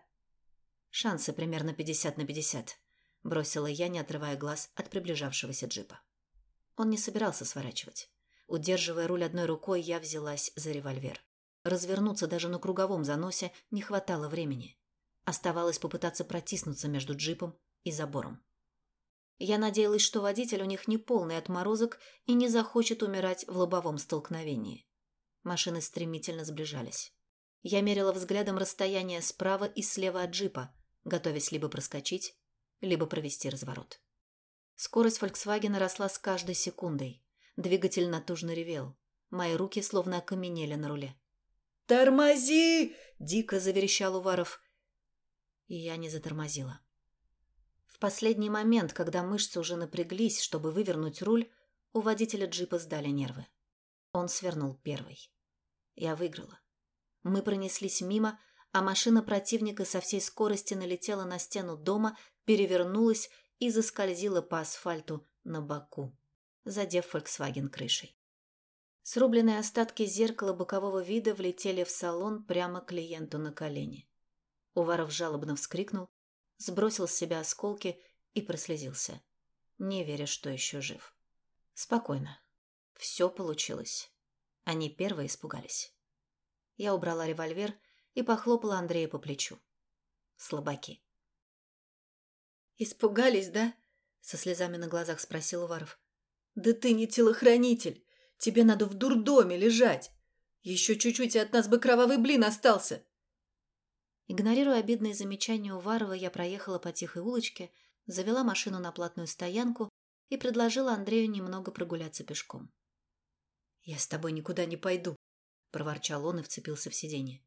A: Шансы примерно пятьдесят на пятьдесят бросила я, не отрывая глаз от приближавшегося джипа. Он не собирался сворачивать. Удерживая руль одной рукой, я взялась за револьвер. Развернуться даже на круговом заносе не хватало времени. Оставалось попытаться протиснуться между джипом и забором. Я надеялась, что водитель у них не полный отморозок и не захочет умирать в лобовом столкновении. Машины стремительно сближались. Я мерила взглядом расстояние справа и слева от джипа, готовясь либо проскочить, либо провести разворот. Скорость «Фольксвагена» росла с каждой секундой. Двигатель натужно ревел. Мои руки словно окаменели на руле.
C: «Тормози!» – дико заверещал Уваров.
A: И я не затормозила. В последний момент, когда мышцы уже напряглись, чтобы вывернуть руль, у водителя джипа сдали нервы. Он свернул первый. Я выиграла. Мы пронеслись мимо, а машина противника со всей скорости налетела на стену дома, перевернулась и заскользила по асфальту на боку, задев «Фольксваген» крышей. Срубленные остатки зеркала бокового вида влетели в салон прямо клиенту на колени. Уваров жалобно вскрикнул, сбросил с себя осколки и прослезился, не веря, что еще жив. Спокойно. Все получилось. Они первые испугались. Я убрала револьвер и похлопала Андрея по плечу. Слабаки.
C: «Испугались, да?» – со слезами на глазах спросил Уваров. «Да ты не телохранитель. Тебе надо в дурдоме лежать. Еще чуть-чуть, и от нас бы кровавый блин остался».
A: Игнорируя обидные замечания Уварова, я проехала по тихой улочке, завела машину на платную стоянку и предложила Андрею немного прогуляться пешком.
B: «Я с тобой никуда не пойду», – проворчал он и вцепился в сиденье.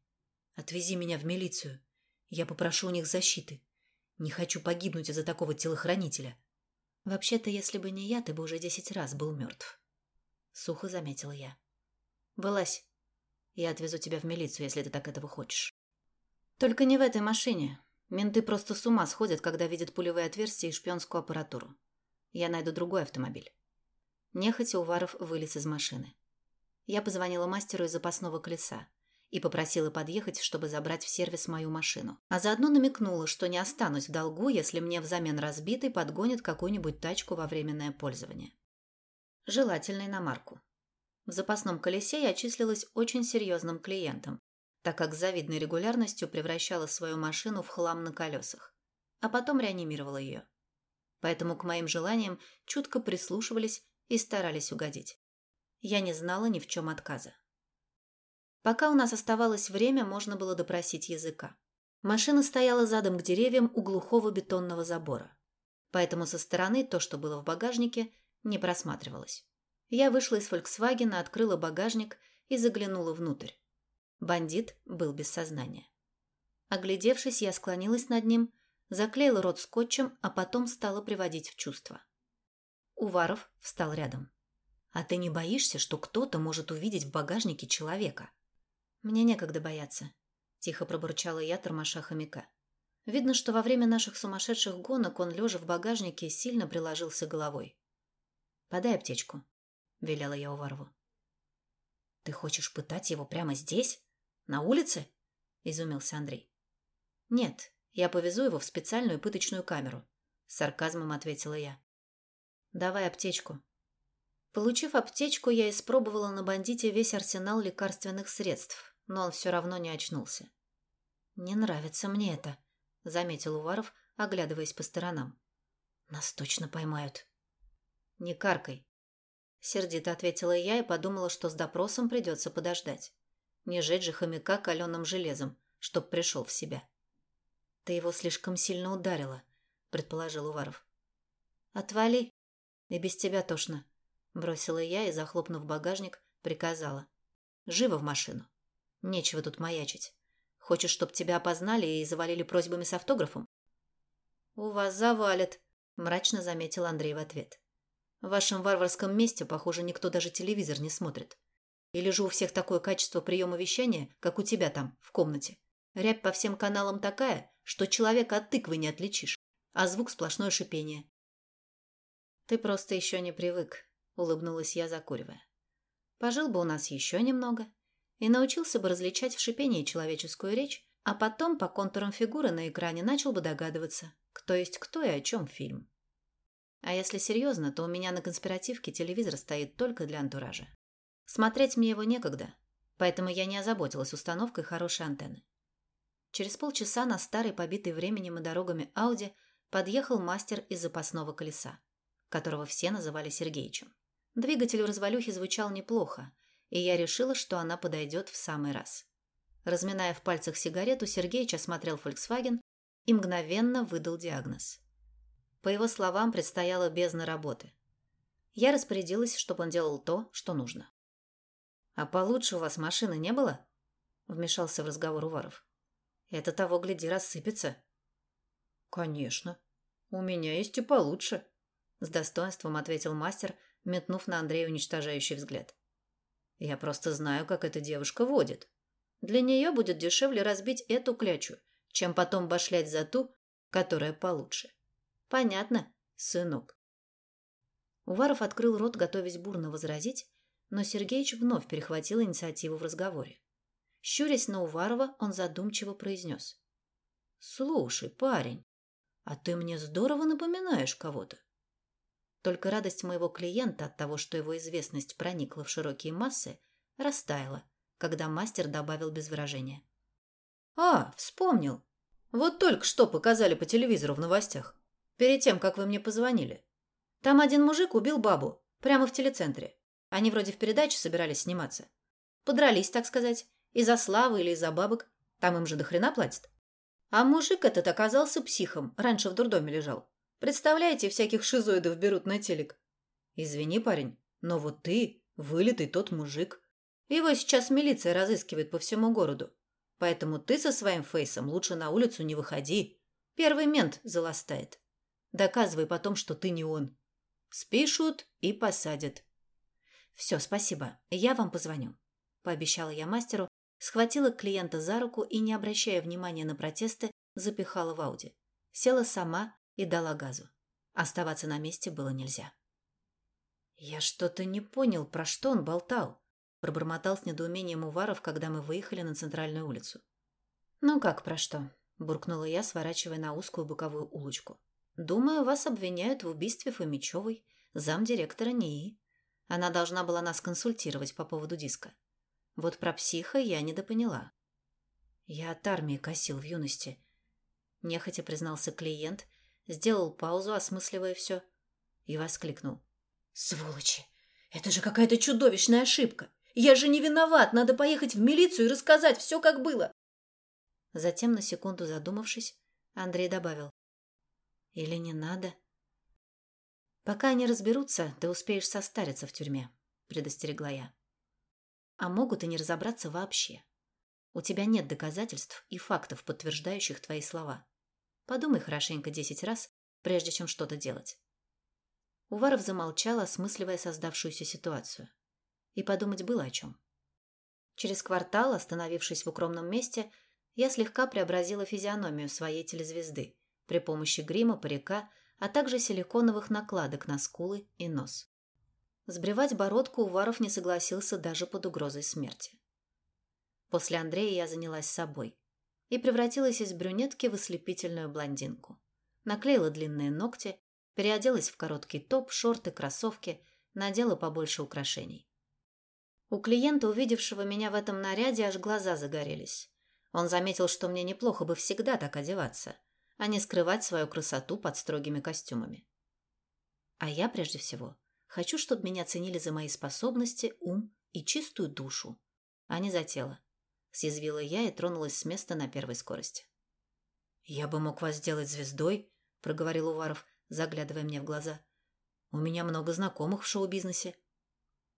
B: «Отвези меня в милицию. Я попрошу у них защиты. Не хочу погибнуть из-за такого телохранителя.
A: Вообще-то, если бы не я, ты бы уже десять раз был мертв. Сухо заметила я. Вылазь. Я отвезу тебя в милицию, если ты так этого хочешь. Только не в этой машине. Менты просто с ума сходят, когда видят пулевые отверстия и шпионскую аппаратуру. Я найду другой автомобиль. Нехотя Уваров вылез из машины. Я позвонила мастеру из запасного колеса и попросила подъехать, чтобы забрать в сервис мою машину. А заодно намекнула, что не останусь в долгу, если мне взамен разбитой подгонят какую-нибудь тачку во временное пользование. Желательно на марку. В запасном колесе я числилась очень серьезным клиентом, так как с завидной регулярностью превращала свою машину в хлам на колесах, а потом реанимировала ее. Поэтому к моим желаниям чутко прислушивались и старались угодить. Я не знала ни в чем отказа. Пока у нас оставалось время, можно было допросить языка. Машина стояла задом к деревьям у глухого бетонного забора. Поэтому со стороны то, что было в багажнике, не просматривалось. Я вышла из «Фольксвагена», открыла багажник и заглянула внутрь. Бандит был без сознания. Оглядевшись, я склонилась над ним, заклеила рот скотчем, а потом стала приводить в чувство. Уваров встал рядом. «А ты не боишься, что кто-то может увидеть в багажнике человека?» «Мне некогда бояться», – тихо пробурчала я, тормоша хомяка. Видно, что во время наших сумасшедших гонок он, лежа в багажнике, сильно приложился головой. «Подай аптечку», – велела я Уварову. «Ты хочешь пытать его прямо здесь? На улице?» – изумился Андрей. «Нет, я повезу его в специальную пыточную камеру», – с сарказмом ответила я. «Давай аптечку». Получив аптечку, я испробовала на бандите весь арсенал лекарственных средств, но он все равно не очнулся. «Не нравится мне это», — заметил Уваров, оглядываясь по сторонам. «Нас точно поймают». «Не каркай». Сердито ответила я и подумала, что с допросом придется подождать. Не жить же хомяка каленым железом, чтоб пришел в себя. «Ты его слишком сильно ударила», — предположил Уваров. «Отвали. И без тебя тошно», — бросила я и, захлопнув багажник, приказала. «Живо в машину. Нечего тут маячить. Хочешь, чтоб тебя опознали и завалили просьбами с автографом?» «У вас завалят», — мрачно заметил Андрей в ответ. В вашем варварском месте, похоже, никто даже телевизор не смотрит. Или же у всех такое качество приема вещания, как у тебя там, в комнате. Рябь по всем каналам такая, что человека от тыквы не отличишь, а звук сплошное шипение. «Ты просто еще не привык», — улыбнулась я, закуривая. «Пожил бы у нас еще немного и научился бы различать в шипении человеческую речь, а потом по контурам фигуры на экране начал бы догадываться, кто есть кто и о чем фильм. А если серьезно, то у меня на конспиративке телевизор стоит только для антуража. Смотреть мне его некогда, поэтому я не озаботилась установкой хорошей антенны. Через полчаса на старой, побитой временем и дорогами Ауди подъехал мастер из запасного колеса, которого все называли Сергеичем. Двигатель у развалюхи звучал неплохо, и я решила, что она подойдет в самый раз. Разминая в пальцах сигарету, Сергеич осмотрел Volkswagen и мгновенно выдал диагноз. По его словам, предстояла бездна работы. Я распорядилась, чтобы он делал то, что нужно. «А получше у вас машины не было?» Вмешался в разговор Уваров. «Это того, гляди, рассыпется». «Конечно. У меня есть и получше», — с достоинством ответил мастер, метнув на Андрея уничтожающий взгляд. «Я просто знаю, как эта девушка водит. Для нее будет дешевле разбить эту клячу, чем потом башлять за ту, которая получше». Понятно, сынок. Уваров открыл рот, готовясь бурно возразить, но Сергеич вновь перехватил инициативу в разговоре. Щурясь на Уварова, он задумчиво произнес. «Слушай, парень, а ты мне здорово напоминаешь кого-то». Только радость моего клиента от того, что его известность проникла в широкие массы, растаяла, когда мастер добавил без выражения. «А, вспомнил. Вот только что показали по телевизору в новостях перед тем, как вы мне позвонили. Там один мужик убил бабу, прямо в телецентре. Они вроде в передаче собирались сниматься. Подрались, так сказать, из-за славы или из-за бабок. Там им же до хрена платят. А мужик этот оказался психом, раньше в дурдоме лежал. Представляете, всяких шизоидов берут на телек. Извини, парень, но вот ты вылитый тот мужик. Его сейчас милиция разыскивает по всему городу. Поэтому ты со своим фейсом лучше на улицу не выходи. Первый мент заластает. Доказывай потом, что ты не он. Спишут и посадят. Все, спасибо. Я вам позвоню. Пообещала я мастеру, схватила клиента за руку и, не обращая внимания на протесты, запихала в Ауди. Села сама и дала газу. Оставаться на месте было нельзя. «Я что-то не понял, про что он болтал», – пробормотал с недоумением Уваров, когда мы выехали на центральную улицу. «Ну как про что?» – буркнула я, сворачивая на узкую боковую улочку. Думаю, вас обвиняют в убийстве Фомичевой, замдиректора НИИ. Она должна была нас консультировать по поводу диска. Вот про психа я недопоняла. Я от армии косил в юности. Нехотя признался клиент, сделал паузу, осмысливая все, и воскликнул. «Сволочи! Это же какая-то чудовищная ошибка! Я же не виноват! Надо поехать в милицию и рассказать все, как было!» Затем, на секунду задумавшись, Андрей добавил. Или не надо? Пока они разберутся, ты успеешь состариться в тюрьме, предостерегла я. А могут и не разобраться вообще. У тебя нет доказательств и фактов, подтверждающих твои слова. Подумай хорошенько десять раз, прежде чем что-то делать. Уваров замолчал, осмысливая создавшуюся ситуацию. И подумать было о чем. Через квартал, остановившись в укромном месте, я слегка преобразила физиономию своей телезвезды при помощи грима, парика, а также силиконовых накладок на скулы и нос. Сбривать бородку Уваров не согласился даже под угрозой смерти. После Андрея я занялась собой и превратилась из брюнетки в ослепительную блондинку. Наклеила длинные ногти, переоделась в короткий топ, шорты, кроссовки, надела побольше украшений. У клиента, увидевшего меня в этом наряде, аж глаза загорелись. Он заметил, что мне неплохо бы всегда так одеваться – а не скрывать свою красоту под строгими костюмами. А я, прежде всего, Хочу, чтобы меня ценили за мои способности, ум и чистую душу, а не за тело. Съязвила я и тронулась с места на первой скорости.
B: «Я бы мог вас сделать звездой», — проговорил Уваров, заглядывая мне в глаза. «У меня много знакомых в шоу-бизнесе».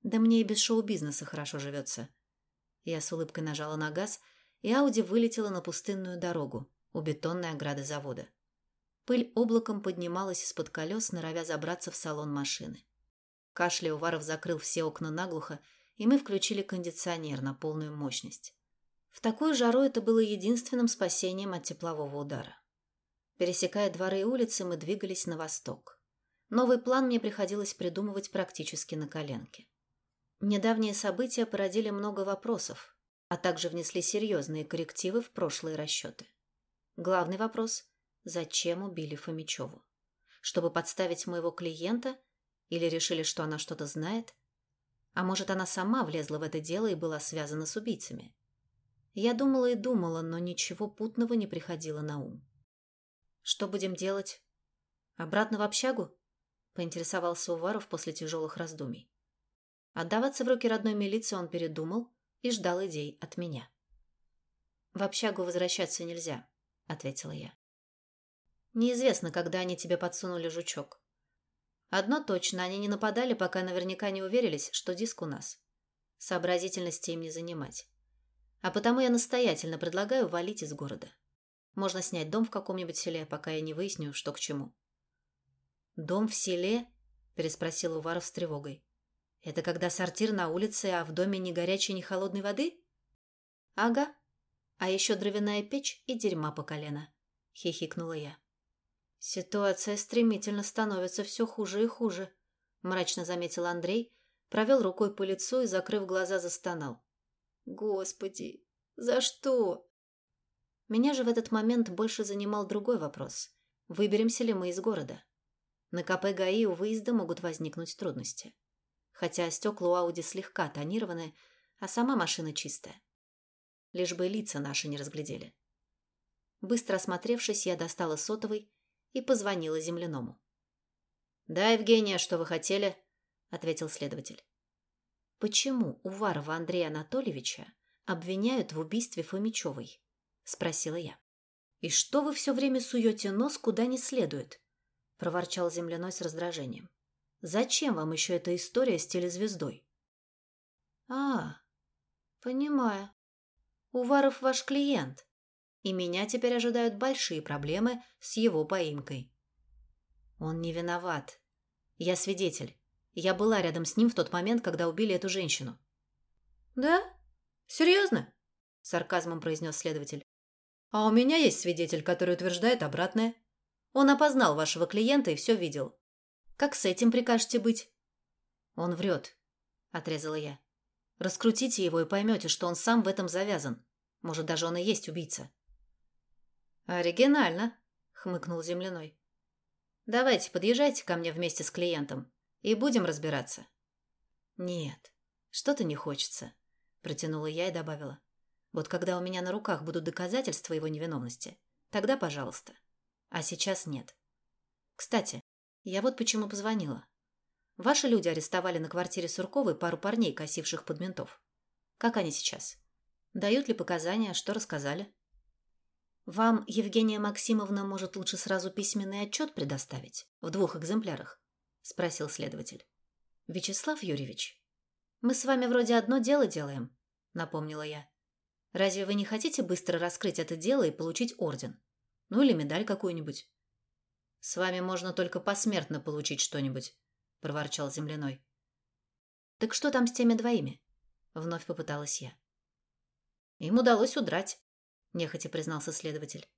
A: «Да мне и без шоу-бизнеса хорошо живется». Я с улыбкой нажала на газ, и Ауди вылетела на пустынную дорогу у бетонной ограды завода. Пыль облаком поднималась из-под колес, норовя забраться в салон машины. Кашля Уваров закрыл все окна наглухо, и мы включили кондиционер на полную мощность. В такую жару это было единственным спасением от теплового удара. Пересекая дворы и улицы, мы двигались на восток. Новый план мне приходилось придумывать практически на коленке. Недавние события породили много вопросов, а также внесли серьезные коррективы в прошлые расчеты. Главный вопрос – зачем убили Фомичеву? Чтобы подставить моего клиента – или решили, что она что-то знает? А может, она сама влезла в это дело и была связана с убийцами? Я думала и думала, но ничего путного не приходило на ум. «Что будем делать? Обратно в общагу?» – поинтересовался Уваров после тяжелых раздумий. Отдаваться в руки родной милиции он передумал и ждал идей от меня. «В общагу возвращаться нельзя», – ответила я. «Неизвестно, когда они тебе подсунули жучок. Одно точно, они не нападали, пока наверняка не уверились, что диск у нас. Сообразительности им не занимать. А потому я настоятельно предлагаю валить из города. Можно снять дом в каком-нибудь селе, пока я не выясню, что к чему. «Дом в селе?» – переспросил Уваров с тревогой. «Это когда сортир на улице, а в доме ни горячей, ни холодной воды?» «Ага. А еще дровяная печь и дерьма по колено», – хихикнула я. «Ситуация стремительно становится все хуже и хуже», – мрачно заметил Андрей, провел рукой по лицу и, закрыв глаза, застонал. «Господи, за что?» Меня же в этот момент больше занимал другой вопрос. Выберемся ли мы из города? На КП ГАИ у выезда могут возникнуть трудности. Хотя стекла у Ауди слегка тонированы, а сама машина чистая. Лишь бы лица наши не разглядели. Быстро осмотревшись, я достала сотовый и позвонила земляному. «Да, Евгения, что вы хотели?» – ответил следователь. «Почему Уварова Андрея Анатольевича обвиняют в убийстве Фомичевой?» – спросила я. «И что вы все время суете нос куда не следует?» – проворчал земляной с раздражением. «Зачем вам еще эта история с телезвездой?» «А, понимаю. Уваров ваш клиент», и меня теперь ожидают большие проблемы с его поимкой. Он не виноват. Я свидетель. Я была рядом с ним в тот момент, когда убили эту женщину. «Да? Серьезно?» – сарказмом произнес следователь. «А у меня есть свидетель, который утверждает обратное. Он опознал вашего клиента и все видел. Как с этим прикажете быть?» «Он врет», – отрезала я. «Раскрутите его и поймете, что он сам в этом завязан. Может, даже он и есть убийца». «Оригинально», — хмыкнул земляной. «Давайте, подъезжайте ко мне вместе с клиентом, и будем разбираться». «Нет, что-то не хочется», — протянула я и добавила. «Вот когда у меня на руках будут доказательства его невиновности, тогда пожалуйста. А сейчас нет. Кстати, я вот почему позвонила. Ваши люди арестовали на квартире Сурковой пару парней, косивших под ментов. Как они сейчас? Дают ли показания, что рассказали?» Вам Евгения Максимовна может лучше сразу письменный отчет предоставить в двух экземплярах? Спросил следователь. Вячеслав Юрьевич, мы с вами вроде одно дело делаем, напомнила я. Разве вы не хотите быстро раскрыть это дело и получить орден? Ну или медаль какую-нибудь? С вами можно только посмертно получить что-нибудь, проворчал земляной. Так что там с теми двоими? Вновь попыталась я. Им удалось удрать. – нехотя признался следователь.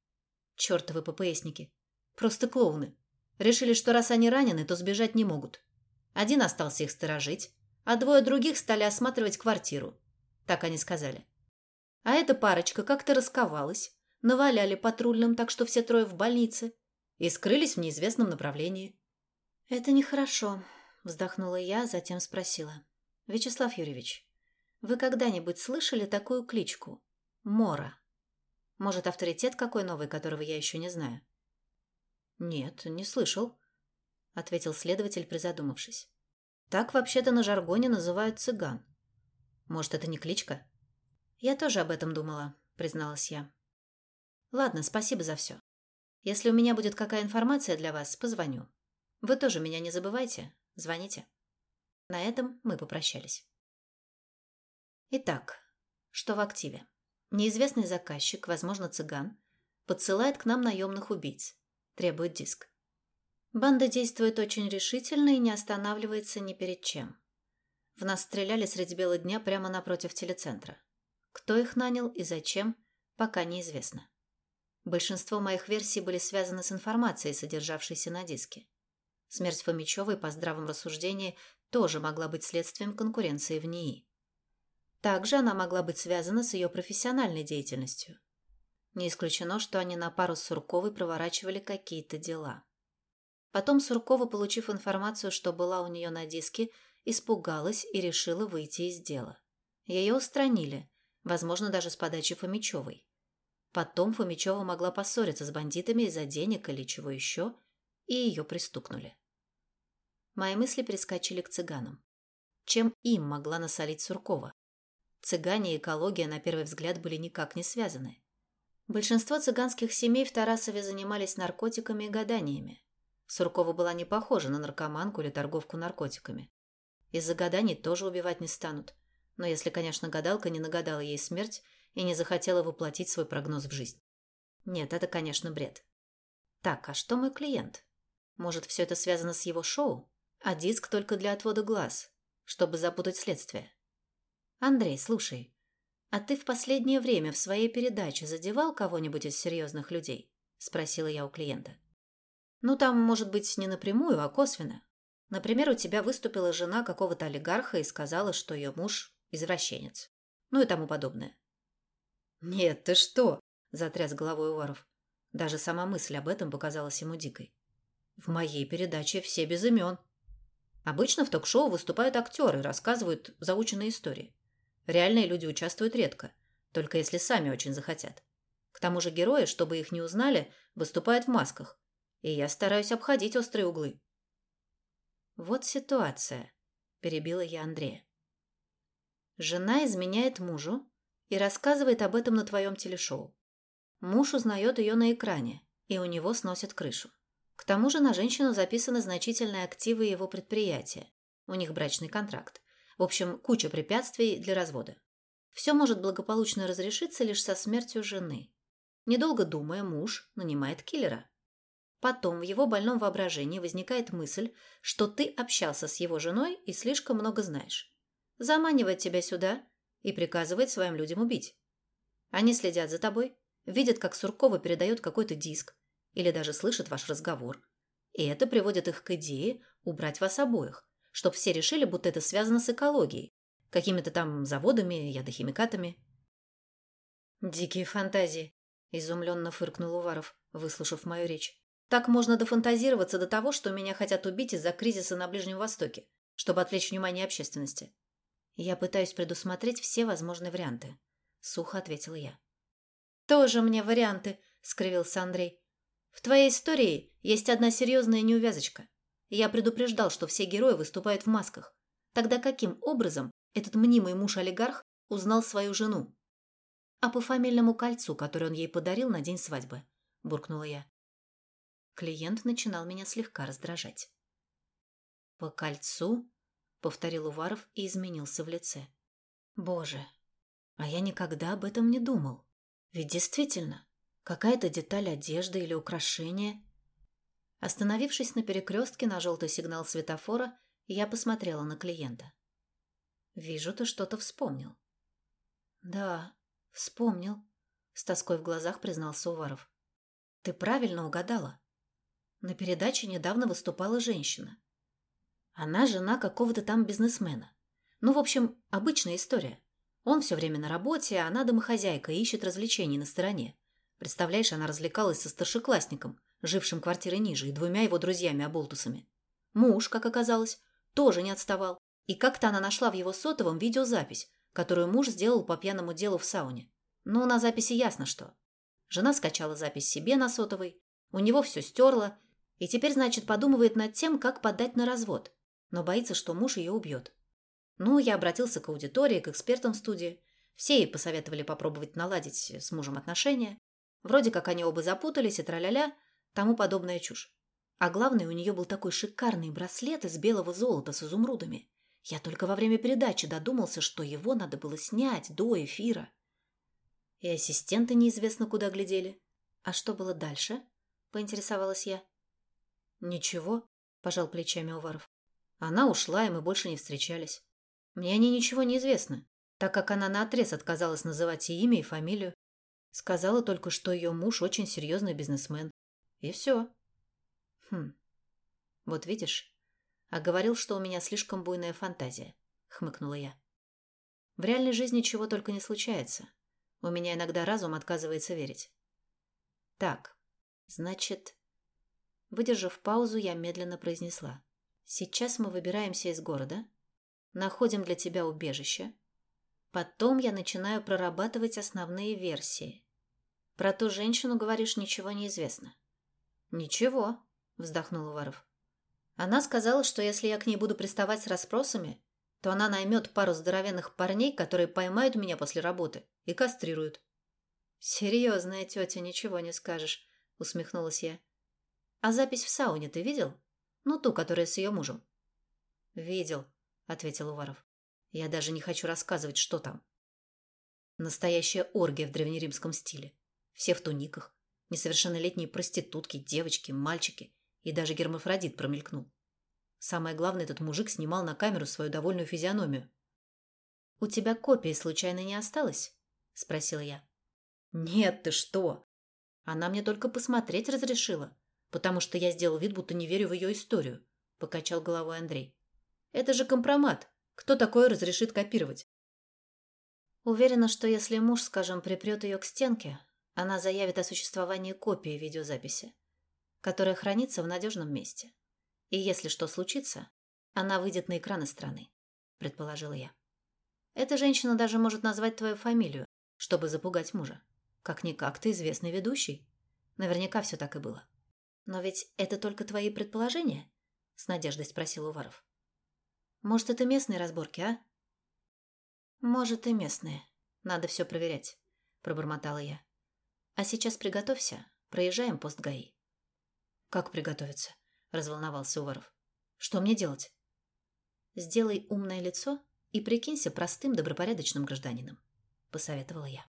A: «Чёртовы ППСники. Просто клоуны. Решили, что раз они ранены, то сбежать не могут. Один остался их сторожить, а двое других стали осматривать квартиру. Так они сказали. А эта парочка как-то расковалась, наваляли патрульным, так что все трое в больнице, и скрылись в неизвестном направлении. «Это нехорошо», – вздохнула я, затем спросила. «Вячеслав Юрьевич, вы когда-нибудь слышали такую кличку? Мора?» Может, авторитет какой новый, которого я еще не знаю?» «Нет, не слышал», — ответил следователь, призадумавшись. Так вообще-то на жаргоне называют цыган. Может, это не кличка? Я тоже об этом думала, призналась я. Ладно, спасибо за все. Если у меня будет какая информация для вас, позвоню. Вы тоже меня не забывайте. Звоните. На этом мы попрощались. Итак, что в активе? Неизвестный заказчик, возможно, цыган, подсылает к нам наемных убийц. Требует диск. Банда действует очень решительно и не останавливается ни перед чем. В нас стреляли среди бела дня прямо напротив телецентра. Кто их нанял и зачем, пока неизвестно. Большинство моих версий были связаны с информацией, содержавшейся на диске. Смерть Фомичевой, по здравом рассуждении, тоже могла быть следствием конкуренции в НИИ. Также она могла быть связана с ее профессиональной деятельностью. Не исключено, что они на пару с Сурковой проворачивали какие-то дела. Потом Суркова, получив информацию, что была у нее на диске, испугалась и решила выйти из дела. Ее устранили, возможно, даже с подачи Фомичевой. Потом Фомичева могла поссориться с бандитами из-за денег или чего еще, и ее пристукнули. Мои мысли прискочили к цыганам. Чем им могла насолить Суркова? Цыгане и экология, на первый взгляд, были никак не связаны. Большинство цыганских семей в Тарасове занимались наркотиками и гаданиями. Суркова была не похожа на наркоманку или торговку наркотиками. Из-за гаданий тоже убивать не станут. Но если, конечно, гадалка не нагадала ей смерть и не захотела воплотить свой прогноз в жизнь. Нет, это, конечно, бред. Так, а что мой клиент? Может, все это связано с его шоу? А диск только для отвода глаз, чтобы запутать следствие. Андрей, слушай, а ты в последнее время в своей передаче задевал кого-нибудь из серьезных людей? Спросила я у клиента. Ну, там, может быть, не напрямую, а косвенно. Например, у тебя выступила жена какого-то олигарха и сказала, что ее муж – извращенец. Ну и тому подобное. «Нет, ты что?» – затряс головой Уваров. Даже сама мысль об этом показалась ему дикой. «В моей передаче все без имен. Обычно в ток-шоу выступают актеры, рассказывают заученные истории. Реальные люди участвуют редко, только если сами очень захотят. К тому же герои, чтобы их не узнали, выступают в масках, и я стараюсь обходить острые углы. Вот ситуация, перебила я Андрея. Жена изменяет мужу и рассказывает об этом на твоем телешоу. Муж узнает ее на экране, и у него сносит крышу. К тому же на женщину записаны значительные активы его предприятия. У них брачный контракт. В общем, куча препятствий для развода. Все может благополучно разрешиться лишь со смертью жены. Недолго думая, муж нанимает киллера. Потом в его больном воображении возникает мысль, что ты общался с его женой и слишком много знаешь. Заманивает тебя сюда и приказывает своим людям убить. Они следят за тобой, видят, как Суркова передает какой-то диск или даже слышат ваш разговор. И это приводит их к идее убрать вас обоих, чтобы все решили, будто это связано с экологией, какими-то там заводами, ядохимикатами. «Дикие фантазии», – изумленно фыркнул Уваров, выслушав мою речь. Так можно дофантазироваться до того, что меня хотят убить из-за кризиса на Ближнем Востоке, чтобы отвлечь внимание общественности. Я пытаюсь предусмотреть все возможные варианты. Сухо ответила я. Тоже мне варианты, скривился Андрей. В твоей истории есть одна серьезная неувязочка. Я предупреждал, что все герои выступают в масках. Тогда каким образом этот мнимый муж-олигарх узнал свою жену? А по фамильному кольцу, которое он ей подарил на день свадьбы, буркнула я. Клиент начинал меня слегка раздражать. «По кольцу?» — повторил Уваров и изменился в лице. «Боже, а я никогда об этом не думал. Ведь действительно, какая-то деталь одежды или украшения...» Остановившись на перекрестке на желтый сигнал светофора, я посмотрела на клиента. «Вижу, ты что-то вспомнил». «Да, вспомнил», — с тоской в глазах признался Уваров. «Ты правильно угадала. На передаче недавно выступала женщина. Она жена какого-то там бизнесмена. Ну, в общем, обычная история. Он все время на работе, а она домохозяйка и ищет развлечений на стороне. Представляешь, она развлекалась со старшеклассником, жившим квартирой ниже, и двумя его друзьями-оболтусами. Муж, как оказалось, тоже не отставал. И как-то она нашла в его сотовом видеозапись, которую муж сделал по пьяному делу в сауне. Ну, на записи ясно что. Жена скачала запись себе на сотовый, у него все стерла и теперь, значит, подумывает над тем, как подать на развод. но боится, что муж ее убьет. Ну, я обратился к аудитории, к экспертам студии. Все ей посоветовали попробовать наладить с мужем отношения. Вроде как они оба запутались и траля-ля, тому подобная чушь. А главное, у нее был такой шикарный браслет из белого золота с изумрудами. Я только во время передачи додумался, что его надо было снять до эфира. И ассистенты неизвестно куда глядели. А что было дальше? Поинтересовалась я. Ничего, пожал плечами Уваров. Она ушла, и мы больше не встречались. Мне о ней ничего не известно, так как она наотрез отказалась называть и имя, и фамилию. Сказала только, что ее муж очень серьезный бизнесмен. И все. Хм. Вот видишь, а говорил, что у меня слишком буйная фантазия, хмыкнула я. В реальной жизни чего только не случается. У меня иногда разум отказывается верить. Так, значит... Выдержав паузу, я медленно произнесла. Сейчас мы выбираемся из города, находим для тебя убежище. Потом я начинаю прорабатывать основные версии. Про ту женщину, говоришь, ничего не известно. Ничего, вздохнул Уваров. Она сказала, что если я к ней буду приставать с расспросами, то она наймет пару здоровенных парней, которые поймают меня после работы и кастрируют. «Серьезная тетя, ничего не скажешь», — усмехнулась я. «А запись в сауне ты видел? Ну, ту, которая с ее мужем». «Видел», — ответил Уваров. «Я даже не хочу рассказывать, что там». Настоящая оргия в древнеримском стиле. Все в туниках. Несовершеннолетние проститутки, девочки, мальчики. И даже гермафродит промелькнул. Самое главное, этот мужик снимал на камеру свою довольную физиономию. «У тебя копии случайно не осталось?» – спросила я. «Нет, ты что?» Она мне только посмотреть разрешила, потому что я сделал вид, будто не верю в ее историю, – покачал головой Андрей. «Это же компромат. Кто такое разрешит копировать?» Уверена, что если муж, скажем, припрет ее к стенке, она заявит о существовании копии видеозаписи которая хранится в надежном месте. И если что случится, она выйдет на экраны страны, предположила я. Эта женщина даже может назвать твою фамилию, чтобы запугать мужа. Как-никак ты известный ведущий. Наверняка все так и было. Но ведь это только твои предположения? С надеждой спросил Уваров. Может, это местные разборки, а? Может, и местные. Надо все проверять, пробормотала я. А сейчас приготовься, проезжаем пост ГАИ. «Как приготовиться?» – разволновался Уваров. «Что мне делать?» «Сделай умное лицо и прикинься простым добропорядочным гражданином», – посоветовала я.